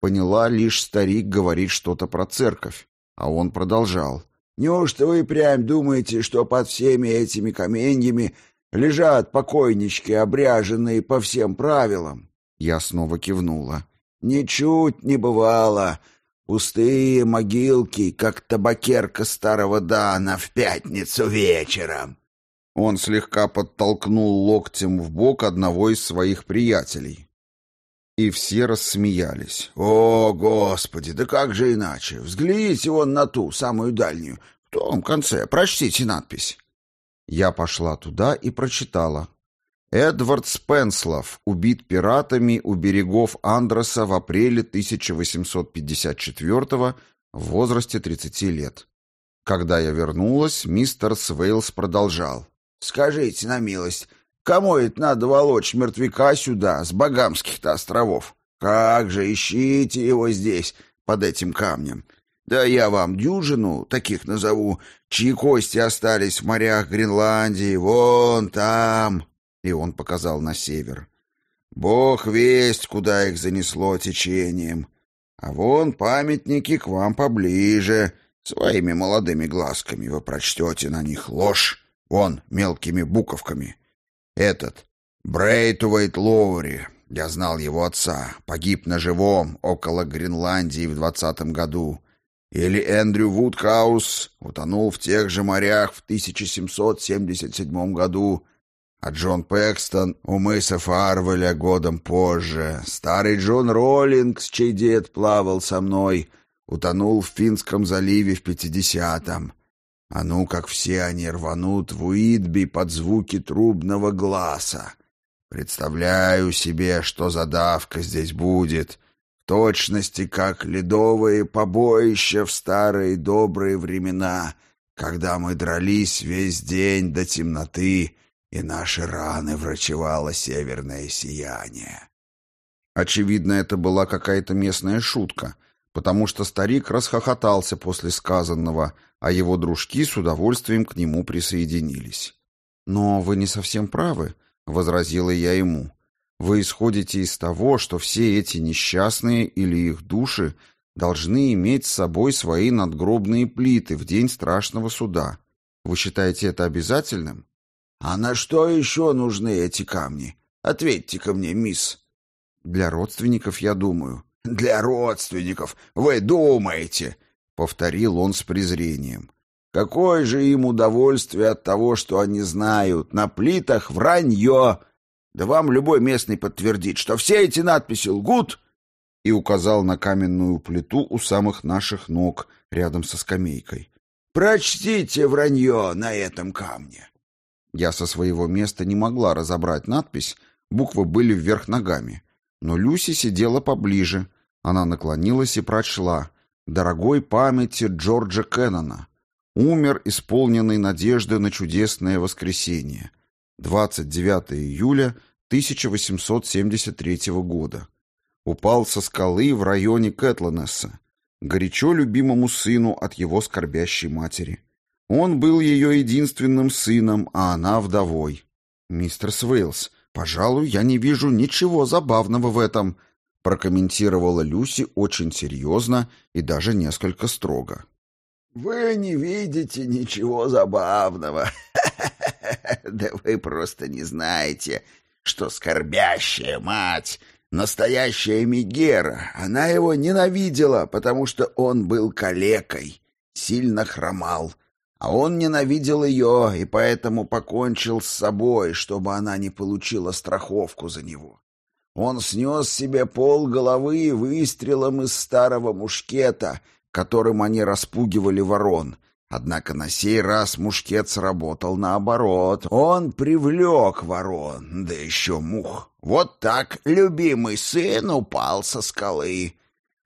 Поняла лишь старик говорит что-то про церковь, а он продолжал. «Неужто вы прям думаете, что под всеми этими каменьями лежат покойнички, обряженные по всем правилам?» Я снова кивнула. «Ничуть не бывало. Пустые могилки, как табакерка старого Дана в пятницу вечером. Он слегка подтолкнул локтем в бок одного из своих приятелей. И все рассмеялись. «О, Господи, да как же иначе? Взгляните вон на ту, самую дальнюю, в том конце, прочтите надпись». Я пошла туда и прочитала. Эдвард Спенслов убит пиратами у берегов Андроса в апреле 1854 в возрасте 30 лет. Когда я вернулась, мистер Свейлс продолжал. Скажите на милость, кому это надо волочь мертвяка сюда, с Багамских-то островов? Как же, ищите его здесь, под этим камнем. Да я вам дюжину таких назову, чьи кости остались в морях Гренландии, вон там. И он показал на север. Бог весть, куда их занесло течением. А вон памятники к вам поближе. Своими молодыми глазками вы прочтете на них ложь. Вон, мелкими буковками. Этот, Брейтуэйт Лоури, я знал его отца, погиб на живом около Гренландии в двадцатом году. Или Эндрю Вудхаус утонул в тех же морях в 1777 году, а Джон Пэкстон у мыса Фарвеля годом позже. Старый Джон Роллингс, чей дед плавал со мной, утонул в Финском заливе в пятидесятом. А ну, как все они рванут в Уитби под звуки трубного глаза. Представляю себе, что задавка здесь будет. В точности, как ледовые побоища в старые добрые времена, когда мы дрались весь день до темноты, и наши раны врачевало северное сияние. Очевидно, это была какая-то местная шутка, потому что старик расхохотался после сказанного, а его дружки с удовольствием к нему присоединились. «Но вы не совсем правы», — возразила я ему. «Вы исходите из того, что все эти несчастные или их души должны иметь с собой свои надгробные плиты в день страшного суда. Вы считаете это обязательным?» «А на что еще нужны эти камни? Ответьте-ка мне, мисс». «Для родственников, я думаю». «Для родственников, вы думаете?» — повторил он с презрением. «Какое же им удовольствие от того, что они знают? На плитах вранье! Да вам любой местный подтвердит, что все эти надписи лгут!» И указал на каменную плиту у самых наших ног, рядом со скамейкой. «Прочтите вранье на этом камне!» Я со своего места не могла разобрать надпись, буквы были вверх ногами. Но Люси сидела поближе. Она наклонилась и прочла «Дорогой памяти Джорджа Кеннона. Умер, исполненный надежды на чудесное воскресенье. 29 июля 1873 года. Упал со скалы в районе Кэтланесса, горячо любимому сыну от его скорбящей матери. Он был ее единственным сыном, а она вдовой. «Мистер Свейлс, пожалуй, я не вижу ничего забавного в этом», прокомментировала Люси очень серьезно и даже несколько строго. «Вы не видите ничего забавного. Да вы просто не знаете, что скорбящая мать, настоящая Мегера, она его ненавидела, потому что он был калекой, сильно хромал» А он ненавидел ее и поэтому покончил с собой, чтобы она не получила страховку за него. Он снес себе пол головы выстрелом из старого мушкета, которым они распугивали ворон. Однако на сей раз мушкет сработал наоборот. Он привлек ворон, да еще мух. Вот так любимый сын упал со скалы.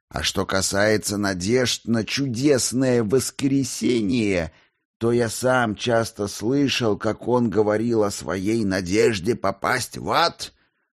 А что касается надежд на чудесное воскресение — то я сам часто слышал, как он говорил о своей надежде попасть в ад,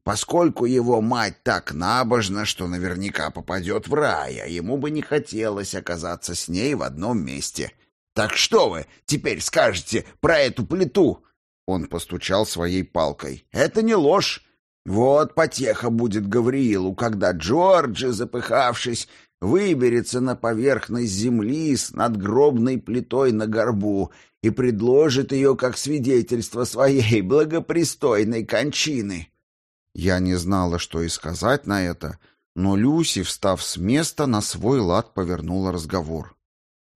поскольку его мать так набожна, что наверняка попадет в рай, а ему бы не хотелось оказаться с ней в одном месте. Так что вы теперь скажете про эту плиту? Он постучал своей палкой. Это не ложь. Вот потеха будет Гавриилу, когда Джорджи, запыхавшись, выберется на поверхность земли с надгробной плитой на горбу и предложит ее как свидетельство своей благопристойной кончины. Я не знала, что и сказать на это, но Люси, встав с места, на свой лад повернула разговор.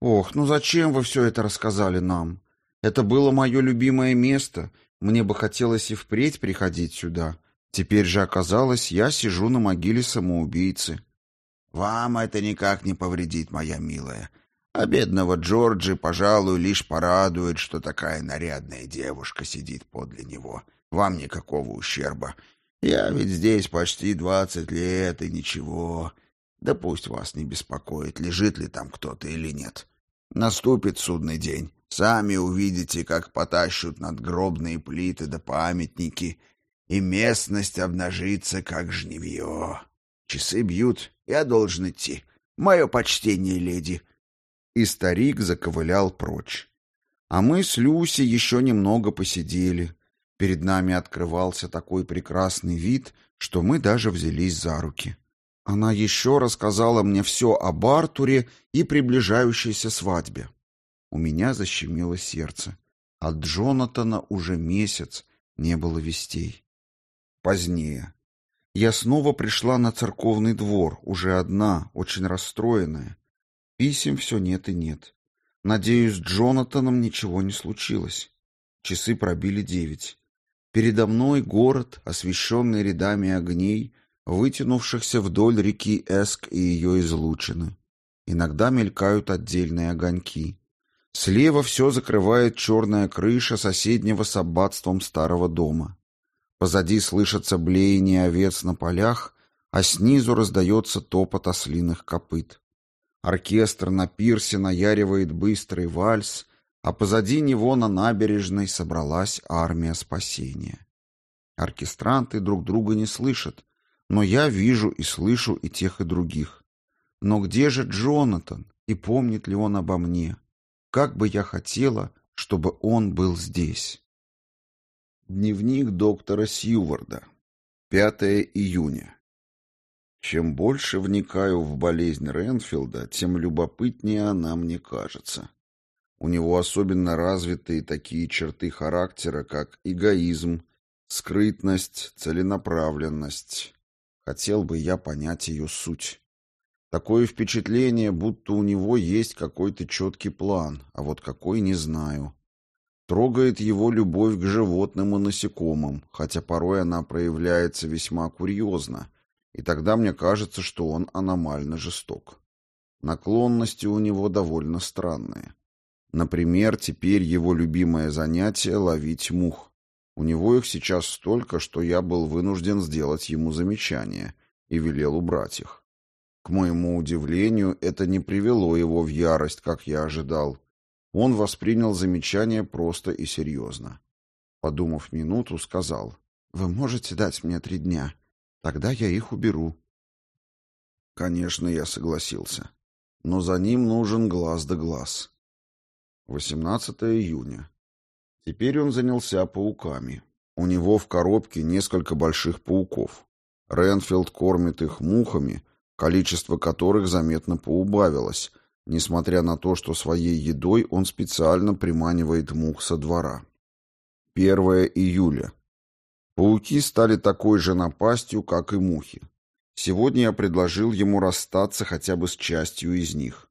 «Ох, ну зачем вы все это рассказали нам? Это было мое любимое место, мне бы хотелось и впредь приходить сюда. Теперь же оказалось, я сижу на могиле самоубийцы». Вам это никак не повредит, моя милая. А бедного Джорджи, пожалуй, лишь порадует, что такая нарядная девушка сидит подле него. Вам никакого ущерба. Я ведь здесь почти двадцать лет, и ничего. Да пусть вас не беспокоит, лежит ли там кто-то или нет. Наступит судный день. Сами увидите, как потащут надгробные плиты да памятники, и местность обнажится, как жневье. Часы бьют, я должен идти. Мое почтение, леди. И старик заковылял прочь. А мы с Люси еще немного посидели. Перед нами открывался такой прекрасный вид, что мы даже взялись за руки. Она еще рассказала мне все об Артуре и приближающейся свадьбе. У меня защемило сердце. От Джонатана уже месяц не было вестей. Позднее. Я снова пришла на церковный двор, уже одна, очень расстроенная. Писем все нет и нет. Надеюсь, с Джонатаном ничего не случилось. Часы пробили девять. Передо мной город, освещенный рядами огней, вытянувшихся вдоль реки Эск и ее излучины. Иногда мелькают отдельные огоньки. Слева все закрывает черная крыша соседнего с аббатством старого дома. Позади слышатся блеяние овец на полях, а снизу раздается топот ослиных копыт. Оркестр на пирсе наяривает быстрый вальс, а позади него на набережной собралась армия спасения. Оркестранты друг друга не слышат, но я вижу и слышу и тех, и других. Но где же Джонатан, и помнит ли он обо мне? Как бы я хотела, чтобы он был здесь. Дневник доктора Сьюварда. 5 июня. Чем больше вникаю в болезнь Ренфилда, тем любопытнее она мне кажется. У него особенно развитые такие черты характера, как эгоизм, скрытность, целенаправленность. Хотел бы я понять ее суть. Такое впечатление, будто у него есть какой-то четкий план, а вот какой не знаю. Трогает его любовь к животным и насекомым, хотя порой она проявляется весьма курьезно, и тогда мне кажется, что он аномально жесток. Наклонности у него довольно странные. Например, теперь его любимое занятие — ловить мух. У него их сейчас столько, что я был вынужден сделать ему замечание и велел убрать их. К моему удивлению, это не привело его в ярость, как я ожидал. Он воспринял замечание просто и серьезно. Подумав минуту, сказал, «Вы можете дать мне три дня? Тогда я их уберу». Конечно, я согласился. Но за ним нужен глаз да глаз. 18 июня. Теперь он занялся пауками. У него в коробке несколько больших пауков. Ренфилд кормит их мухами, количество которых заметно поубавилось, несмотря на то, что своей едой он специально приманивает мух со двора. 1 июля. Пауки стали такой же напастью, как и мухи. Сегодня я предложил ему расстаться хотя бы с частью из них.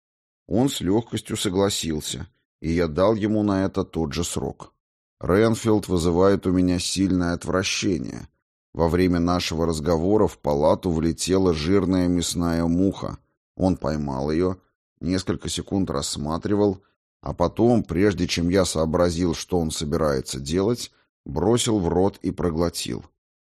Он с легкостью согласился, и я дал ему на это тот же срок. Ренфилд вызывает у меня сильное отвращение, во время нашего разговора в палату влетела жирная мясная муха. Он поймал ее, несколько секунд рассматривал, а потом, прежде чем я сообразил, что он собирается делать, бросил в рот и проглотил.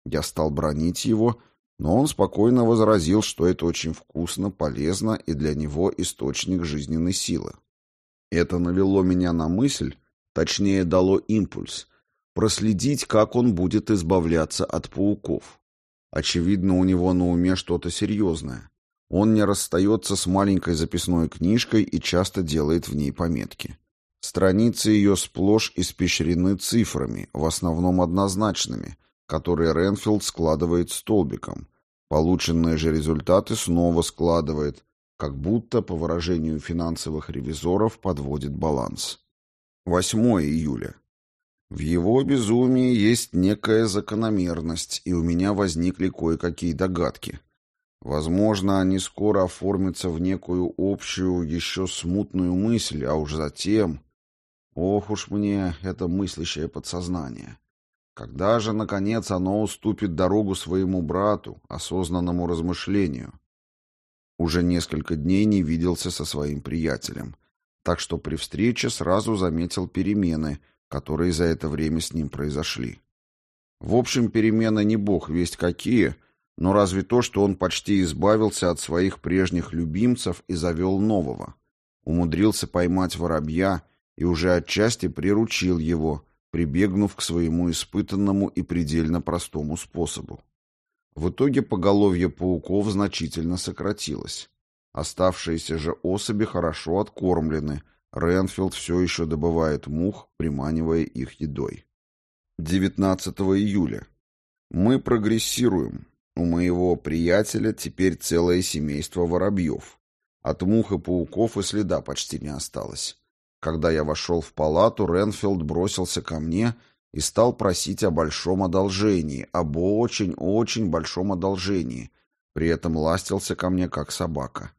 Я стал бронить его, но он спокойно возразил, что это очень вкусно, полезно и для него источник жизненной силы. Это навело меня на мысль, точнее дало импульс, проследить, как он будет избавляться от пауков. Очевидно, у него на уме что-то серьезное. Он не расстается с маленькой записной книжкой и часто делает в ней пометки. Страницы ее сплошь испещрены цифрами, в основном однозначными, которые Ренфилд складывает столбиком. Полученные же результаты снова складывает, как будто, по выражению финансовых ревизоров, подводит баланс. 8 июля. В его безумии есть некая закономерность, и у меня возникли кое-какие догадки. Возможно, они скоро оформятся в некую общую, еще смутную мысль, а уж затем... Ох уж мне это мыслящее подсознание. Когда же, наконец, оно уступит дорогу своему брату, осознанному размышлению? Уже несколько дней не виделся со своим приятелем, так что при встрече сразу заметил перемены — которые за это время с ним произошли. В общем, перемены не бог весть какие, но разве то, что он почти избавился от своих прежних любимцев и завел нового. Умудрился поймать воробья и уже отчасти приручил его, прибегнув к своему испытанному и предельно простому способу. В итоге поголовье пауков значительно сократилось. Оставшиеся же особи хорошо откормлены, Ренфилд все еще добывает мух, приманивая их едой. 19 июля. Мы прогрессируем. У моего приятеля теперь целое семейство воробьев. От мух и пауков и следа почти не осталось. Когда я вошел в палату, Ренфилд бросился ко мне и стал просить о большом одолжении, об очень-очень большом одолжении, при этом ластился ко мне как собака.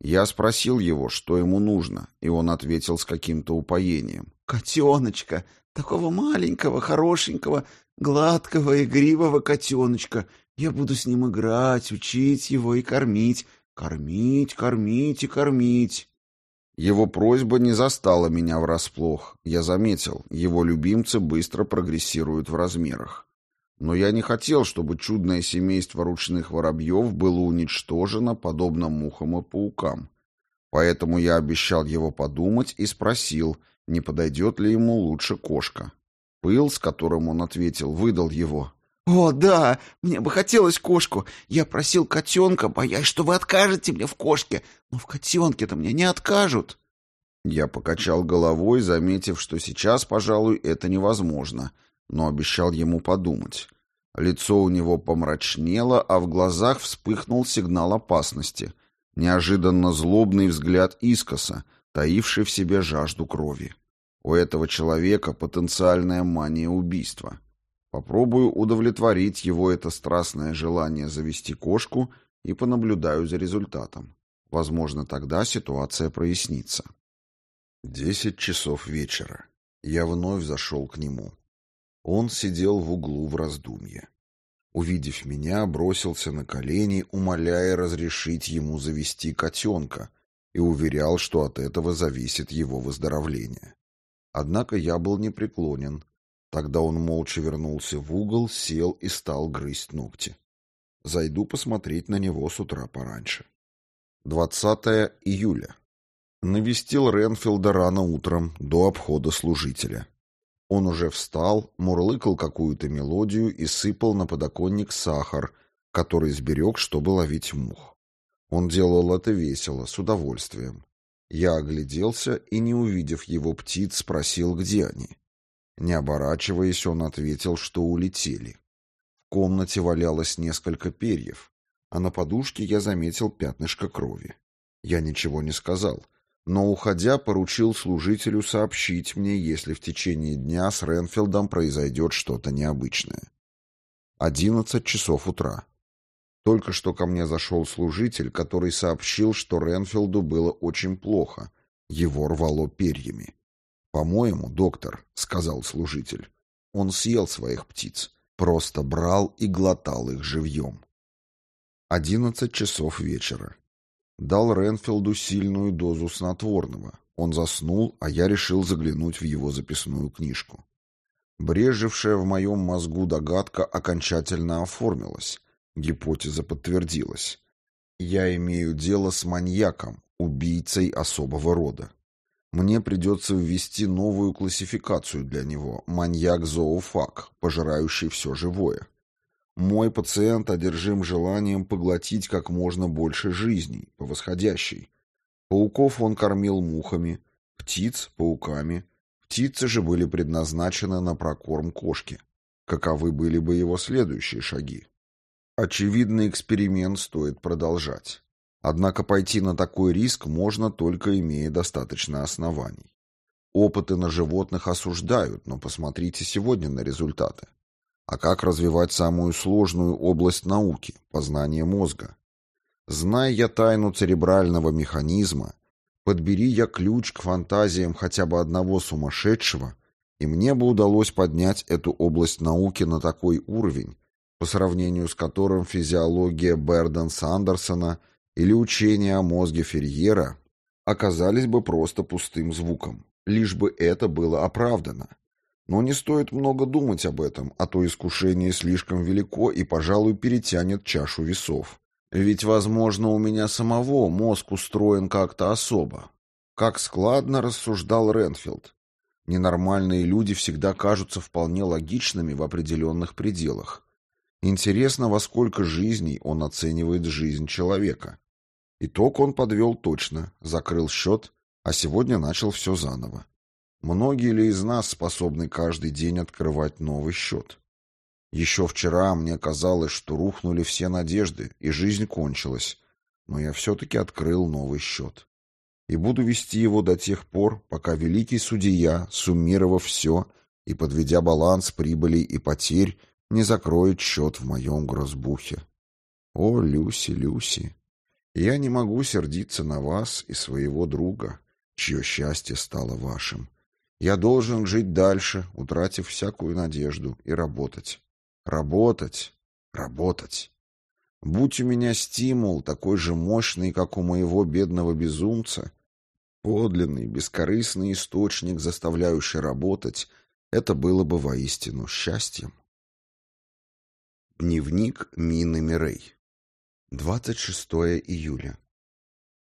Я спросил его, что ему нужно, и он ответил с каким-то упоением. «Котеночка, такого маленького, хорошенького, гладкого, игривого котеночка. Я буду с ним играть, учить его и кормить, кормить, кормить и кормить». Его просьба не застала меня врасплох. Я заметил, его любимцы быстро прогрессируют в размерах. Но я не хотел, чтобы чудное семейство ручных воробьев было уничтожено, подобно мухам и паукам. Поэтому я обещал его подумать и спросил, не подойдет ли ему лучше кошка. Пыл, с которым он ответил, выдал его. «О, да, мне бы хотелось кошку. Я просил котенка, боясь, что вы откажете мне в кошке. Но в котенке-то мне не откажут». Я покачал головой, заметив, что сейчас, пожалуй, это невозможно, но обещал ему подумать. Лицо у него помрачнело, а в глазах вспыхнул сигнал опасности. Неожиданно злобный взгляд искоса, таивший в себе жажду крови. У этого человека потенциальная мания убийства. Попробую удовлетворить его это страстное желание завести кошку и понаблюдаю за результатом. Возможно, тогда ситуация прояснится. Десять часов вечера. Я вновь зашел к нему. Он сидел в углу в раздумье. Увидев меня, бросился на колени, умоляя разрешить ему завести котенка, и уверял, что от этого зависит его выздоровление. Однако я был непреклонен. Тогда он молча вернулся в угол, сел и стал грызть ногти. Зайду посмотреть на него с утра пораньше. 20 июля. Навестил Ренфилда рано утром, до обхода служителя. Он уже встал, мурлыкал какую-то мелодию и сыпал на подоконник сахар, который сберег, чтобы ловить мух. Он делал это весело, с удовольствием. Я огляделся и, не увидев его птиц, спросил, где они. Не оборачиваясь, он ответил, что улетели. В комнате валялось несколько перьев, а на подушке я заметил пятнышко крови. Я ничего не сказал, но, уходя, поручил служителю сообщить мне, если в течение дня с Ренфилдом произойдет что-то необычное. Одиннадцать часов утра. Только что ко мне зашел служитель, который сообщил, что Ренфилду было очень плохо. Его рвало перьями. «По-моему, доктор», — сказал служитель, — «он съел своих птиц, просто брал и глотал их живьем». Одиннадцать часов вечера. Дал Ренфилду сильную дозу снотворного. Он заснул, а я решил заглянуть в его записную книжку. Брежевшая в моем мозгу догадка окончательно оформилась. Гипотеза подтвердилась. Я имею дело с маньяком, убийцей особого рода. Мне придется ввести новую классификацию для него – маньяк-зоофаг, пожирающий все живое. Мой пациент одержим желанием поглотить как можно больше жизней, по восходящей. Пауков он кормил мухами, птиц – пауками. Птицы же были предназначены на прокорм кошки. Каковы были бы его следующие шаги? Очевидный эксперимент стоит продолжать. Однако пойти на такой риск можно только имея достаточно оснований. Опыты на животных осуждают, но посмотрите сегодня на результаты. А как развивать самую сложную область науки – познание мозга? Зная я тайну церебрального механизма, подбери я ключ к фантазиям хотя бы одного сумасшедшего, и мне бы удалось поднять эту область науки на такой уровень, по сравнению с которым физиология Берденса Андерсона или учение о мозге Ферьера оказались бы просто пустым звуком, лишь бы это было оправдано. Но не стоит много думать об этом, а то искушение слишком велико и, пожалуй, перетянет чашу весов. Ведь, возможно, у меня самого мозг устроен как-то особо. Как складно рассуждал Ренфилд. Ненормальные люди всегда кажутся вполне логичными в определенных пределах. Интересно, во сколько жизней он оценивает жизнь человека. Итог он подвел точно, закрыл счет, а сегодня начал все заново. Многие ли из нас способны каждый день открывать новый счет? Еще вчера мне казалось, что рухнули все надежды, и жизнь кончилась, но я все-таки открыл новый счет. И буду вести его до тех пор, пока великий судья, суммировав все и подведя баланс прибылей и потерь, не закроет счет в моем грозбухе. О, Люси, Люси, я не могу сердиться на вас и своего друга, чье счастье стало вашим. Я должен жить дальше, утратив всякую надежду, и работать. Работать, работать. Будь у меня стимул, такой же мощный, как у моего бедного безумца, подлинный, бескорыстный источник, заставляющий работать, это было бы воистину счастьем. Дневник Мины Мирей 26 июля.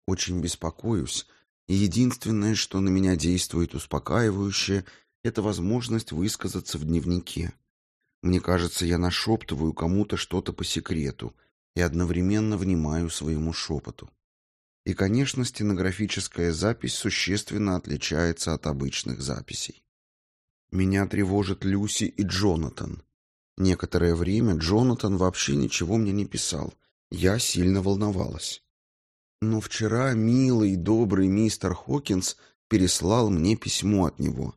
Очень беспокоюсь, и единственное, что на меня действует успокаивающе, это возможность высказаться в дневнике. Мне кажется, я нашептываю кому-то что-то по секрету и одновременно внимаю своему шепоту. И, конечно, стенографическая запись существенно отличается от обычных записей. Меня тревожат Люси и Джонатан. Некоторое время Джонатан вообще ничего мне не писал. Я сильно волновалась. Но вчера милый, добрый мистер Хокинс переслал мне письмо от него.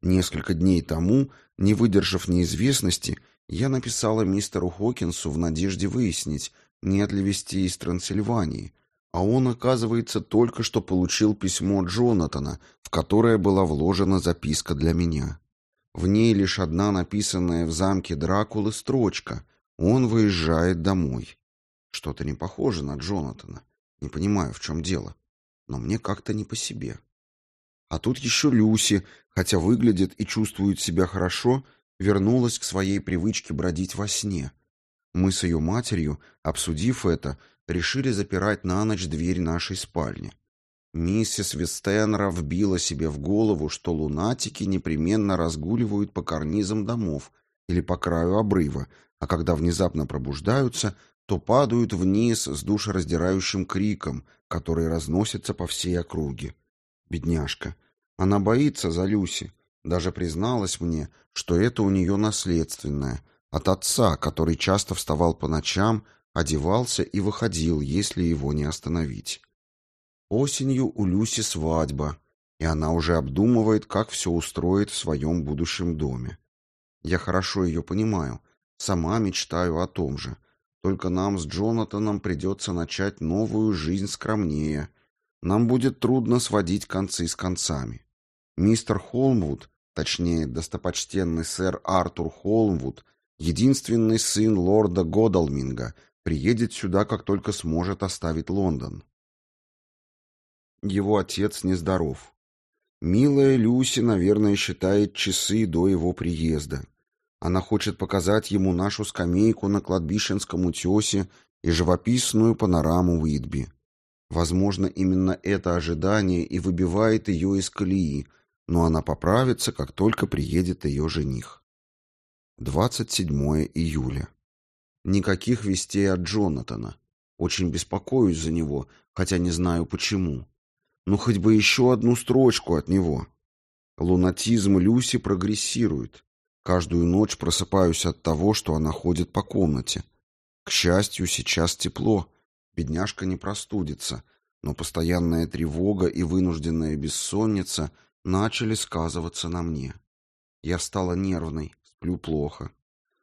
Несколько дней тому, не выдержав неизвестности, я написала мистеру Хокинсу в надежде выяснить, нет ли вести из Трансильвании, а он, оказывается, только что получил письмо Джонатана, в которое была вложена записка для меня. В ней лишь одна написанная в замке Дракулы строчка «Он выезжает домой». Что-то не похоже на Джонатана. Не понимаю, в чем дело. Но мне как-то не по себе. А тут еще Люси, хотя выглядит и чувствует себя хорошо, вернулась к своей привычке бродить во сне. Мы с ее матерью, обсудив это, решили запирать на ночь дверь нашей спальни. Миссис Вестенра вбила себе в голову, что лунатики непременно разгуливают по карнизам домов или по краю обрыва, а когда внезапно пробуждаются, то падают вниз с душераздирающим криком, который разносится по всей округе. Бедняжка. Она боится за Люси. Даже призналась мне, что это у нее наследственное. От отца, который часто вставал по ночам, одевался и выходил, если его не остановить. Осенью у Люси свадьба, и она уже обдумывает, как все устроит в своем будущем доме. Я хорошо ее понимаю, сама мечтаю о том же. Только нам с Джонатаном придется начать новую жизнь скромнее, нам будет трудно сводить концы с концами. Мистер Холмвуд, точнее, достопочтенный сэр Артур Холмвуд, единственный сын лорда Годалминга, приедет сюда, как только сможет оставить Лондон. Его отец нездоров. Милая Люси, наверное, считает часы до его приезда. Она хочет показать ему нашу скамейку на кладбищенском утесе и живописную панораму Уитби. Возможно, именно это ожидание и выбивает ее из колеи, но она поправится, как только приедет ее жених. 27 июля. Никаких вестей от Джонатана. Очень беспокоюсь за него, хотя не знаю почему. Ну, хоть бы еще одну строчку от него. Лунатизм Люси прогрессирует. Каждую ночь просыпаюсь от того, что она ходит по комнате. К счастью, сейчас тепло, Бедняжка не простудится, но постоянная тревога и вынужденная бессонница начали сказываться на мне. Я стала нервной, сплю плохо.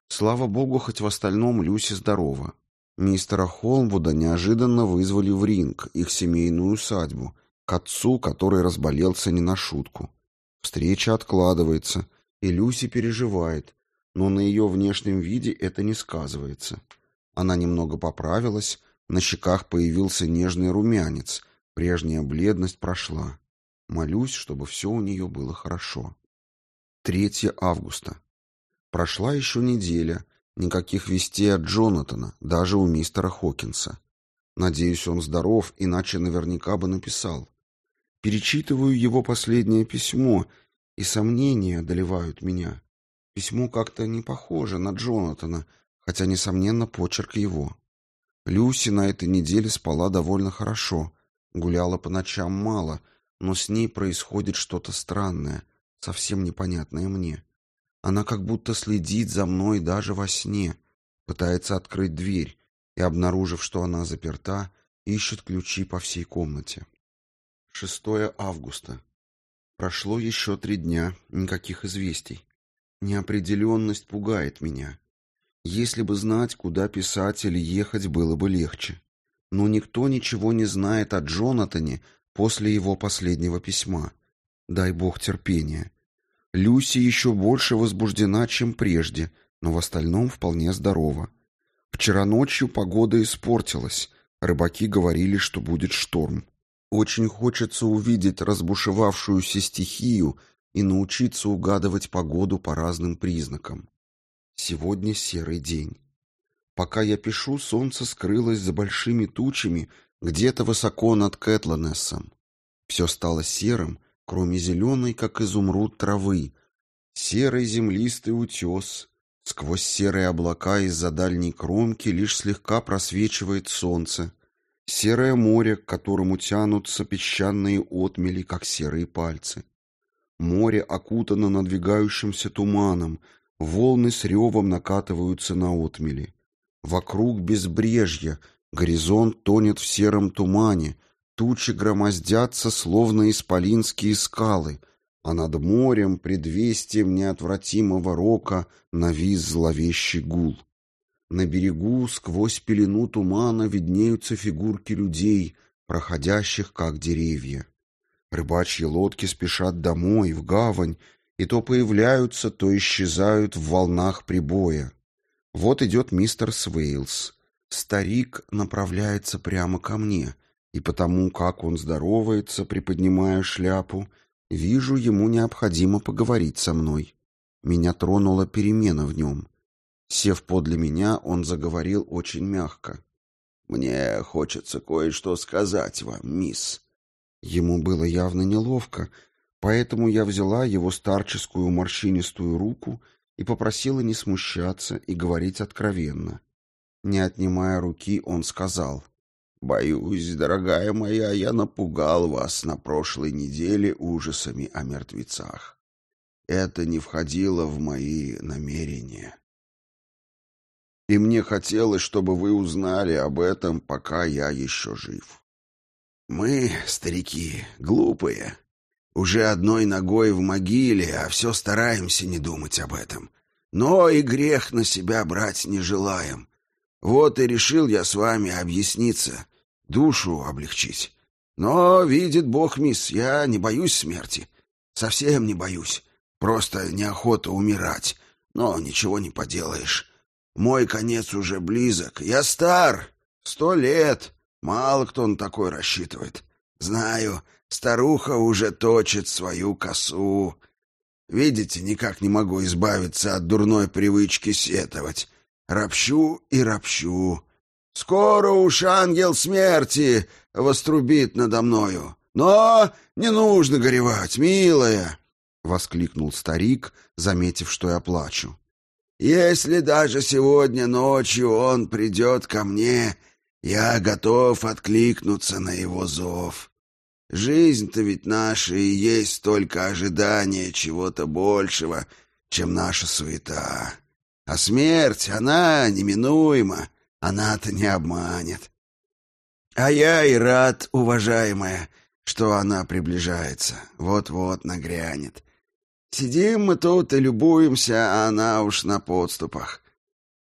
Слава богу, хоть в остальном Люси здорова. Мистера Холмвуда неожиданно вызвали в ринг, их семейную усадьбу, к отцу, который разболелся не на шутку. Встреча откладывается, и Люси переживает, но на ее внешнем виде это не сказывается. Она немного поправилась, на щеках появился нежный румянец, прежняя бледность прошла. Молюсь, чтобы все у нее было хорошо. 3 августа. Прошла еще неделя, никаких вестей от Джонатана, даже у мистера Хокинса. Надеюсь, он здоров, иначе наверняка бы написал. Перечитываю его последнее письмо, и сомнения одолевают меня. Письмо как-то не похоже на Джонатана, хотя, несомненно, почерк его. Люси на этой неделе спала довольно хорошо, гуляла по ночам мало, но с ней происходит что-то странное, совсем непонятное мне. Она как будто следит за мной даже во сне, пытается открыть дверь и, обнаружив, что она заперта, ищет ключи по всей комнате. 6 августа. Прошло еще три дня, никаких известий. Неопределенность пугает меня. Если бы знать, куда писать или ехать, было бы легче. Но никто ничего не знает о Джонатане после его последнего письма. Дай бог терпения. Люси еще больше возбуждена, чем прежде, но в остальном вполне здорова. Вчера ночью погода испортилась. Рыбаки говорили, что будет шторм. Очень хочется увидеть разбушевавшуюся стихию и научиться угадывать погоду по разным признакам. Сегодня серый день. Пока я пишу, солнце скрылось за большими тучами где-то высоко над Кэтланессом. Все стало серым, кроме зеленой, как изумруд травы, серый землистый утес. Сквозь серые облака из-за дальней кромки лишь слегка просвечивает солнце. Серое море, к которому тянутся песчаные отмели, как серые пальцы. Море окутано надвигающимся туманом, волны с ревом накатываются на отмели. Вокруг безбрежья, горизонт тонет в сером тумане, Тучи громоздятся, словно исполинские скалы, а над морем, предвестием неотвратимого рока, навис зловещий гул. На берегу сквозь пелену тумана виднеются фигурки людей, проходящих как деревья. Рыбачьи лодки спешат домой, в гавань, и то появляются, то исчезают в волнах прибоя. Вот идет мистер Свейлс. Старик направляется прямо ко мне — и потому, как он здоровается, приподнимая шляпу, вижу, ему необходимо поговорить со мной. Меня тронула перемена в нем. Сев подле меня, он заговорил очень мягко. «Мне хочется кое-что сказать вам, мисс». Ему было явно неловко, поэтому я взяла его старческую морщинистую руку и попросила не смущаться и говорить откровенно. Не отнимая руки, он сказал — Боюсь, дорогая моя, я напугал вас на прошлой неделе ужасами о мертвецах. Это не входило в мои намерения. И мне хотелось, чтобы вы узнали об этом, пока я еще жив. Мы, старики, глупые, уже одной ногой в могиле, а все стараемся не думать об этом. Но и грех на себя брать не желаем. Вот и решил я с вами объясниться, душу облегчить. Но, видит Бог, мисс, я не боюсь смерти. Совсем не боюсь. Просто неохота умирать. Но ничего не поделаешь. Мой конец уже близок. Я стар. Сто лет. Мало кто на такой рассчитывает. Знаю, старуха уже точит свою косу. Видите, никак не могу избавиться от дурной привычки сетовать. Ропщу и ропщу. Скоро уж ангел смерти вострубит надо мною. Но не нужно горевать, милая, — воскликнул старик, заметив, что я плачу. Если даже сегодня ночью он придет ко мне, я готов откликнуться на его зов. Жизнь-то ведь наша и есть только ожидание чего-то большего, чем наша суета. А смерть, она неминуема, она-то не обманет. А я и рад, уважаемая, что она приближается. Вот-вот нагрянет. Сидим мы тут и любуемся, а она уж на подступах.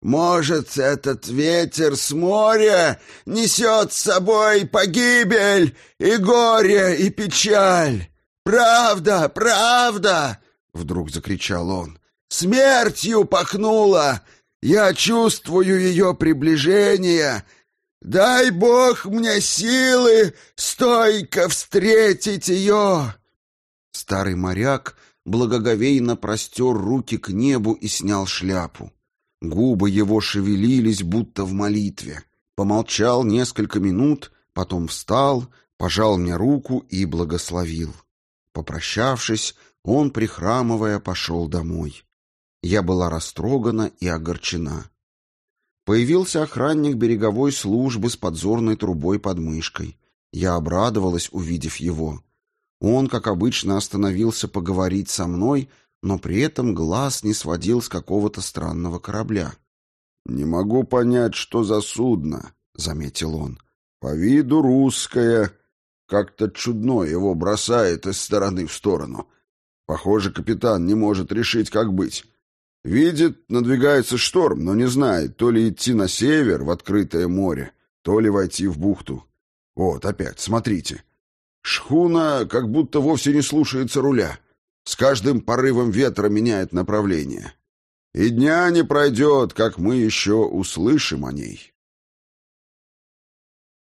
Может, этот ветер с моря несет с собой погибель и горе и печаль. Правда, правда! Вдруг закричал он. Смертью пахнуло, я чувствую ее приближение. Дай Бог мне силы стойко встретить ее!» Старый моряк благоговейно простер руки к небу и снял шляпу. Губы его шевелились, будто в молитве. Помолчал несколько минут, потом встал, пожал мне руку и благословил. Попрощавшись, он, прихрамывая, пошел домой. Я была растрогана и огорчена. Появился охранник береговой службы с подзорной трубой под мышкой. Я обрадовалась, увидев его. Он, как обычно, остановился поговорить со мной, но при этом глаз не сводил с какого-то странного корабля. «Не могу понять, что за судно», — заметил он. «По виду русское. Как-то чудно его бросает из стороны в сторону. Похоже, капитан не может решить, как быть. Видит, надвигается шторм, но не знает, то ли идти на север, в открытое море, то ли войти в бухту. Вот, опять, смотрите. Шхуна как будто вовсе не слушается руля. С каждым порывом ветра меняет направление. И дня не пройдет, как мы еще услышим о ней.